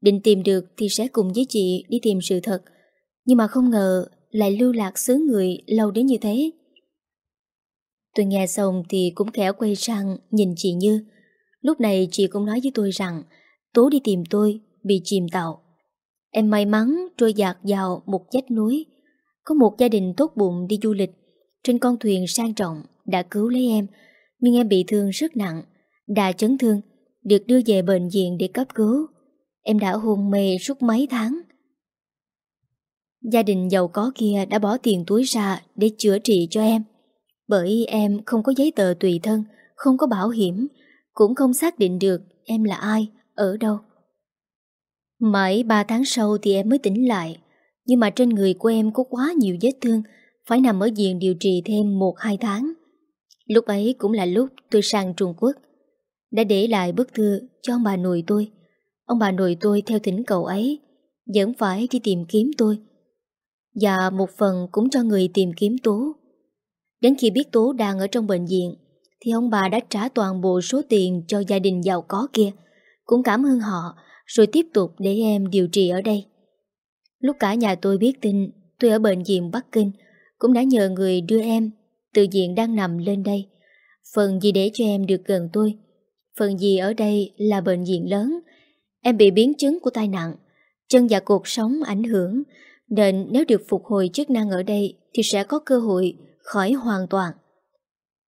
Định tìm được thì sẽ cùng với chị đi tìm sự thật. Nhưng mà không ngờ lại lưu lạc xứ người lâu đến như thế. Tôi nghe xong thì cũng khẽ quay sang nhìn chị Như. Lúc này chị cũng nói với tôi rằng Tố đi tìm tôi, bị chìm tàu. Em may mắn trôi dạt vào một dách núi. Có một gia đình tốt bụng đi du lịch. Trên con thuyền sang trọng đã cứu lấy em, Nhưng em bị thương rất nặng. Đã chấn thương, Được đưa về bệnh viện để cấp cứu. Em đã hôn mê suốt mấy tháng. Gia đình giàu có kia đã bỏ tiền túi ra Để chữa trị cho em. Bởi em không có giấy tờ tùy thân, Không có bảo hiểm, Cũng không xác định được em là ai, Ở đâu Mãi 3 tháng sau thì em mới tỉnh lại, Nhưng mà trên người của em có quá nhiều vết thương, Phải nằm ở viện điều trị thêm 1-2 tháng Lúc ấy cũng là lúc tôi sang Trung Quốc, đã để lại bức thư cho ông bà nội tôi. Ông bà nội tôi theo thỉnh cầu ấy, vẫn phải đi tìm kiếm tôi. Và một phần cũng cho người tìm kiếm Tố. Đến khi biết Tố đang ở trong bệnh viện, thì ông bà đã trả toàn bộ số tiền cho gia đình giàu có kia. Cũng cảm ơn họ, rồi tiếp tục để em điều trị ở đây. Lúc cả nhà tôi biết tin tôi ở bệnh viện Bắc Kinh, cũng đã nhờ người đưa em từ viện đang nằm lên đây. Phần gì để cho em được gần tôi, Phần gì ở đây là bệnh viện lớn Em bị biến chứng của tai nạn, Chân và cuộc sống ảnh hưởng, Nên nếu được phục hồi chức năng ở đây Thì sẽ có cơ hội khỏi hoàn toàn.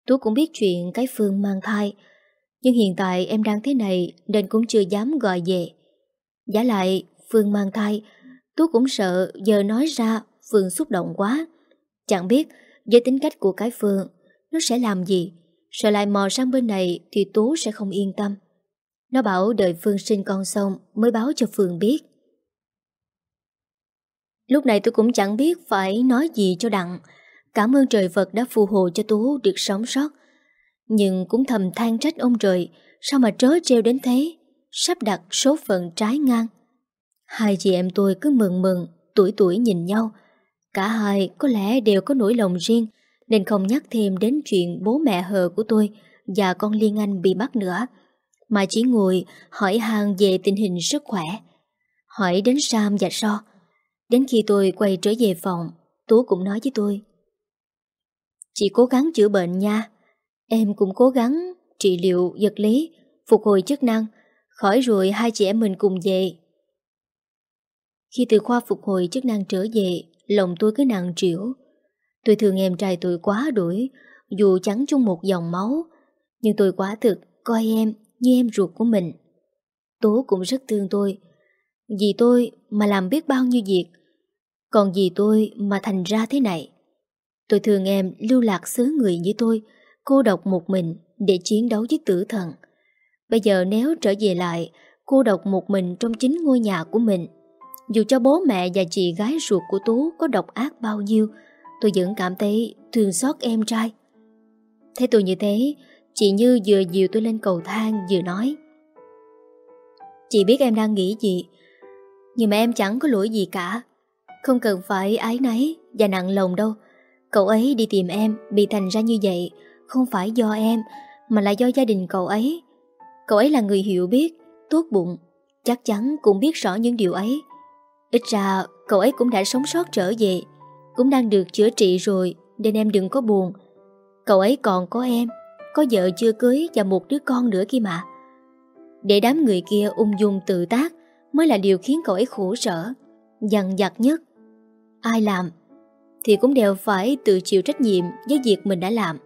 Tú cũng biết chuyện cái Phương mang thai, Nhưng hiện tại em đang thế này Nên cũng chưa dám gọi về. Giả lại Phương mang thai, Tú cũng sợ giờ nói ra Phương xúc động quá. Chẳng biết với tính cách của cái Phương, Nó sẽ làm gì? Sợ lại mò sang bên này Thì Tú sẽ không yên tâm. Nó bảo đợi Phương sinh con xong Mới báo cho Phương biết. Lúc này tôi cũng chẳng biết Phải nói gì cho đặng. Cảm ơn trời Phật đã phù hộ cho Tú Được sống sót Nhưng cũng thầm than trách ông trời Sao mà trớ treo đến thế Sắp đặt số phận trái ngang Hai chị em tôi cứ mừng mừng Tuổi tuổi nhìn nhau Cả hai có lẽ đều có nỗi lòng riêng nên không nhắc thêm đến chuyện bố mẹ hờ của tôi và con Liên Anh bị bắt nữa, mà chỉ ngồi hỏi hàng về tình hình sức khỏe. Hỏi đến Sam và So. Đến khi tôi quay trở về phòng, Tú cũng nói với tôi. Chị cố gắng chữa bệnh nha. Em cũng cố gắng trị liệu vật lý, Phục hồi chức năng Khỏi rồi hai chị em mình cùng về. Khi từ khoa phục hồi chức năng trở về Lòng tôi cứ nặng trĩu. Tôi thương em trai tôi quá đuổi Dù chẳng chung một dòng máu Nhưng tôi quá thực Coi em như em ruột của mình. Tố cũng rất thương tôi. Vì tôi mà làm biết bao nhiêu việc Còn vì tôi mà thành ra thế này. Tôi thường em lưu lạc xứ người như tôi, Cô độc một mình Để chiến đấu với tử thần. Bây giờ nếu trở về lại, Cô độc một mình trong chính ngôi nhà của mình. Dù cho bố mẹ và chị gái ruột của Tú Có độc ác bao nhiêu, Tôi vẫn cảm thấy thương xót em trai. Thấy tôi như thế, Chị Như vừa dìu tôi lên cầu thang Vừa nói, Chị biết em đang nghĩ gì, Nhưng mà em chẳng có lỗi gì cả. Không cần phải ái náy Và nặng lòng đâu. Cậu ấy đi tìm em, Bị thành ra như vậy, Không phải do em, Mà là do gia đình cậu ấy. Cậu ấy là người hiểu biết, Tốt bụng, Chắc chắn cũng biết rõ những điều ấy. Ít ra, cậu ấy cũng đã sống sót trở về, Cũng đang được chữa trị rồi, Nên em đừng có buồn. Cậu ấy còn có em, Có vợ chưa cưới và một đứa con nữa kia mà. Để đám người kia ung dung tự tác Mới là điều khiến cậu ấy khổ sở, Dằn vặt nhất. Ai làm thì cũng đều phải tự chịu trách nhiệm Với việc mình đã làm.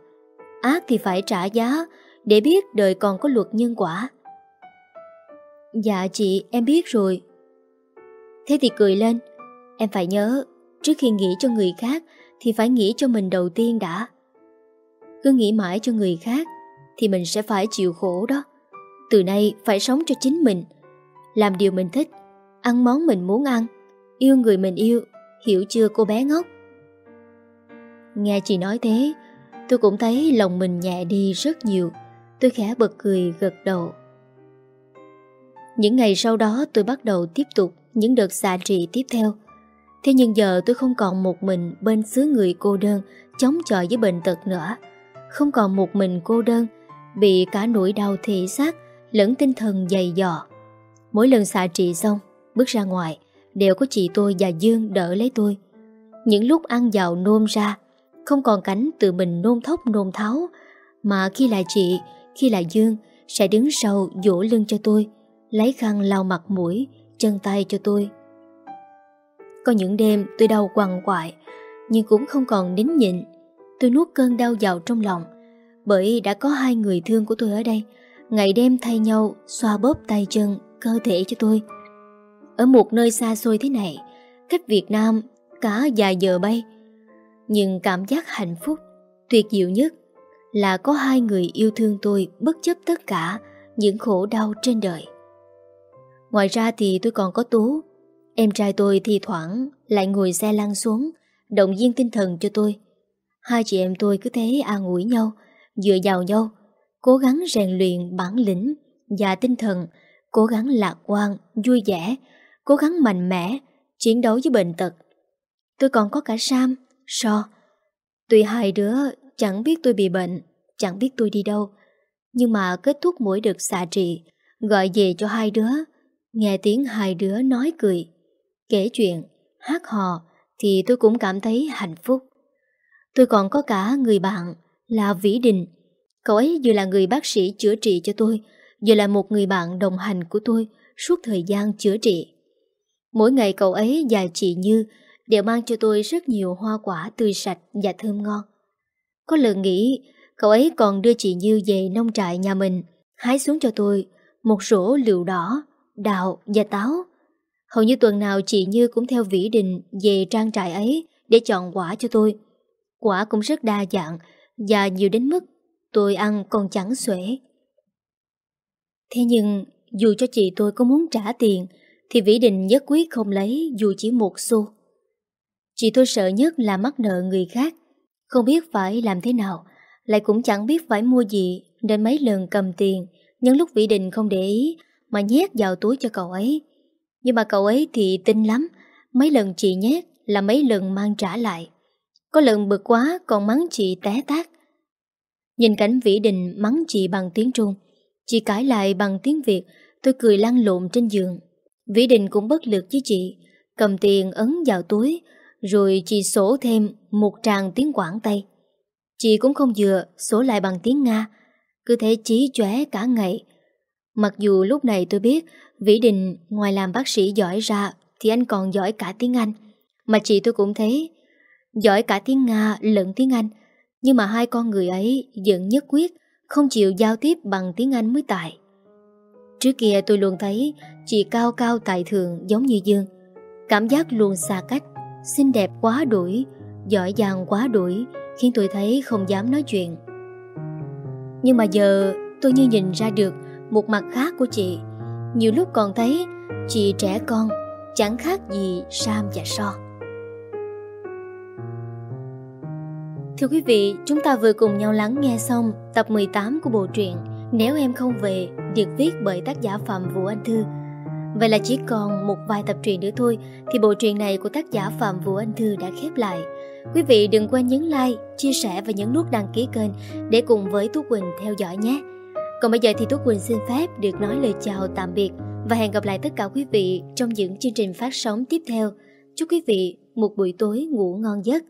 Ác thì phải trả giá Để biết đời còn có luật nhân quả. Dạ chị, em biết rồi. Thế thì cười lên. Em phải nhớ, Trước khi nghĩ cho người khác Thì phải nghĩ cho mình đầu tiên đã. Cứ nghĩ mãi cho người khác Thì mình sẽ phải chịu khổ đó. Từ nay phải sống cho chính mình. Làm điều mình thích, Ăn món mình muốn ăn. Yêu người mình yêu, Hiểu chưa cô bé ngốc? Nghe chị nói thế, Tôi cũng thấy lòng mình nhẹ đi rất nhiều. Tôi khẽ bật cười, gật đầu. Những ngày sau đó, tôi bắt đầu tiếp tục Những đợt xạ trị tiếp theo. Thế nhưng giờ tôi không còn một mình Bên xứ người cô đơn Chống chọi với bệnh tật nữa. Không còn một mình cô đơn, Bị cả nỗi đau thể xác Lẫn tinh thần dày dò. Mỗi lần xạ trị xong, Bước ra ngoài, Đều có chị tôi và Dương đỡ lấy tôi. Những lúc ăn dạo nôn ra không còn cảnh tự mình nôn thốc nôn tháo Mà khi là chị Khi là Dương Sẽ đứng sau vỗ lưng cho tôi Lấy khăn lau mặt mũi Chân tay cho tôi. Có những đêm tôi đau quằn quại Nhưng cũng không còn nín nhịn. Tôi nuốt cơn đau vào trong lòng Bởi đã có hai người thương của tôi ở đây. Ngày đêm thay nhau Xoa bóp tay chân, cơ thể cho tôi. Ở một nơi xa xôi thế này Cách Việt Nam Cả vài giờ bay nhưng cảm giác hạnh phúc Tuyệt diệu nhất Là có hai người yêu thương tôi Bất chấp tất cả Những khổ đau trên đời. Ngoài ra thì tôi còn có Tú. Em trai tôi thì thoảng Lại ngồi xe lăn xuống Động viên tinh thần cho tôi. Hai chị em tôi cứ thế an ủi nhau Dựa vào nhau Cố gắng rèn luyện bản lĩnh Và tinh thần Cố gắng lạc quan, vui vẻ Cố gắng mạnh mẽ Chiến đấu với bệnh tật. Tôi còn có cả Sam, So Tuy hai đứa chẳng biết tôi bị bệnh Chẳng biết tôi đi đâu Nhưng mà kết thúc mỗi đợt xạ trị Gọi về cho hai đứa Nghe tiếng hai đứa nói cười Kể chuyện, hát hò Thì tôi cũng cảm thấy hạnh phúc. Tôi còn có cả người bạn Là Vĩ Đình Cậu ấy vừa là người bác sĩ chữa trị cho tôi Vừa là một người bạn đồng hành của tôi Suốt thời gian chữa trị. Mỗi ngày cậu ấy và chị Như Đều mang cho tôi rất nhiều hoa quả tươi sạch và thơm ngon Có lần nghĩ, Cậu ấy còn đưa chị Như về nông trại nhà mình, Hái xuống cho tôi Một rổ lựu đỏ, đào và táo. Hầu như tuần nào chị Như cũng theo Vĩ Đình về trang trại ấy để chọn quả cho tôi. Quả cũng rất đa dạng và nhiều đến mức tôi ăn còn chẳng xuể. Thế nhưng, dù cho chị tôi có muốn trả tiền, thì Vĩ Đình nhất quyết không lấy, dù chỉ một xu. Chị tôi sợ nhất là mắc nợ người khác, không biết phải làm thế nào, lại cũng chẳng biết phải mua gì nên mấy lần cầm tiền, nhưng lúc Vĩ Đình không để ý mà nhét vào túi cho cậu ấy. Nhưng mà cậu ấy thì tin lắm, mấy lần chị nhét là mấy lần mang trả lại. Có lần bực quá còn mắng chị té tác. Nhìn cảnh Vĩ Đình mắng chị bằng tiếng Trung, chị cãi lại bằng tiếng Việt, tôi cười lăn lộn trên giường. Vĩ Đình cũng bất lực với chị, cầm tiền ấn vào túi, rồi chị sổ thêm một tràng tiếng Quảng Tây. Chị cũng không dừa sổ lại bằng tiếng Nga, cứ thế chí chóe cả ngày, Mặc dù lúc này tôi biết Vĩ Đình ngoài làm bác sĩ giỏi ra Thì anh còn giỏi cả tiếng Anh Mà chị tôi cũng thấy Giỏi cả tiếng Nga lẫn tiếng Anh. Nhưng mà hai con người ấy vẫn nhất quyết Không chịu giao tiếp bằng tiếng Anh mới tài. Trước kia tôi luôn thấy Chị cao cao tài thượng giống như Dương Cảm giác luôn xa cách. Xinh đẹp quá đuổi Giỏi giang quá đuổi Khiến tôi thấy không dám nói chuyện. Nhưng mà giờ tôi như nhìn ra được Một mặt khác của chị. Nhiều lúc còn thấy Chị trẻ con Chẳng khác gì Sam và Son Thưa quý vị, chúng ta vừa cùng nhau lắng nghe xong tập 18 của bộ truyện Nếu em không về, được viết bởi tác giả Phạm Vũ Anh Thư. Vậy là chỉ còn một vài tập truyện nữa thôi thì bộ truyện này của tác giả Phạm Vũ Anh Thư đã khép lại. Quý vị đừng quên nhấn like, chia sẻ và nhấn nút đăng ký kênh để cùng với Tú Quỳnh theo dõi nhé. Còn bây giờ thì Tú Quỳnh xin phép được nói lời chào tạm biệt và hẹn gặp lại tất cả quý vị trong những chương trình phát sóng tiếp theo. Chúc quý vị một buổi tối ngủ ngon giấc.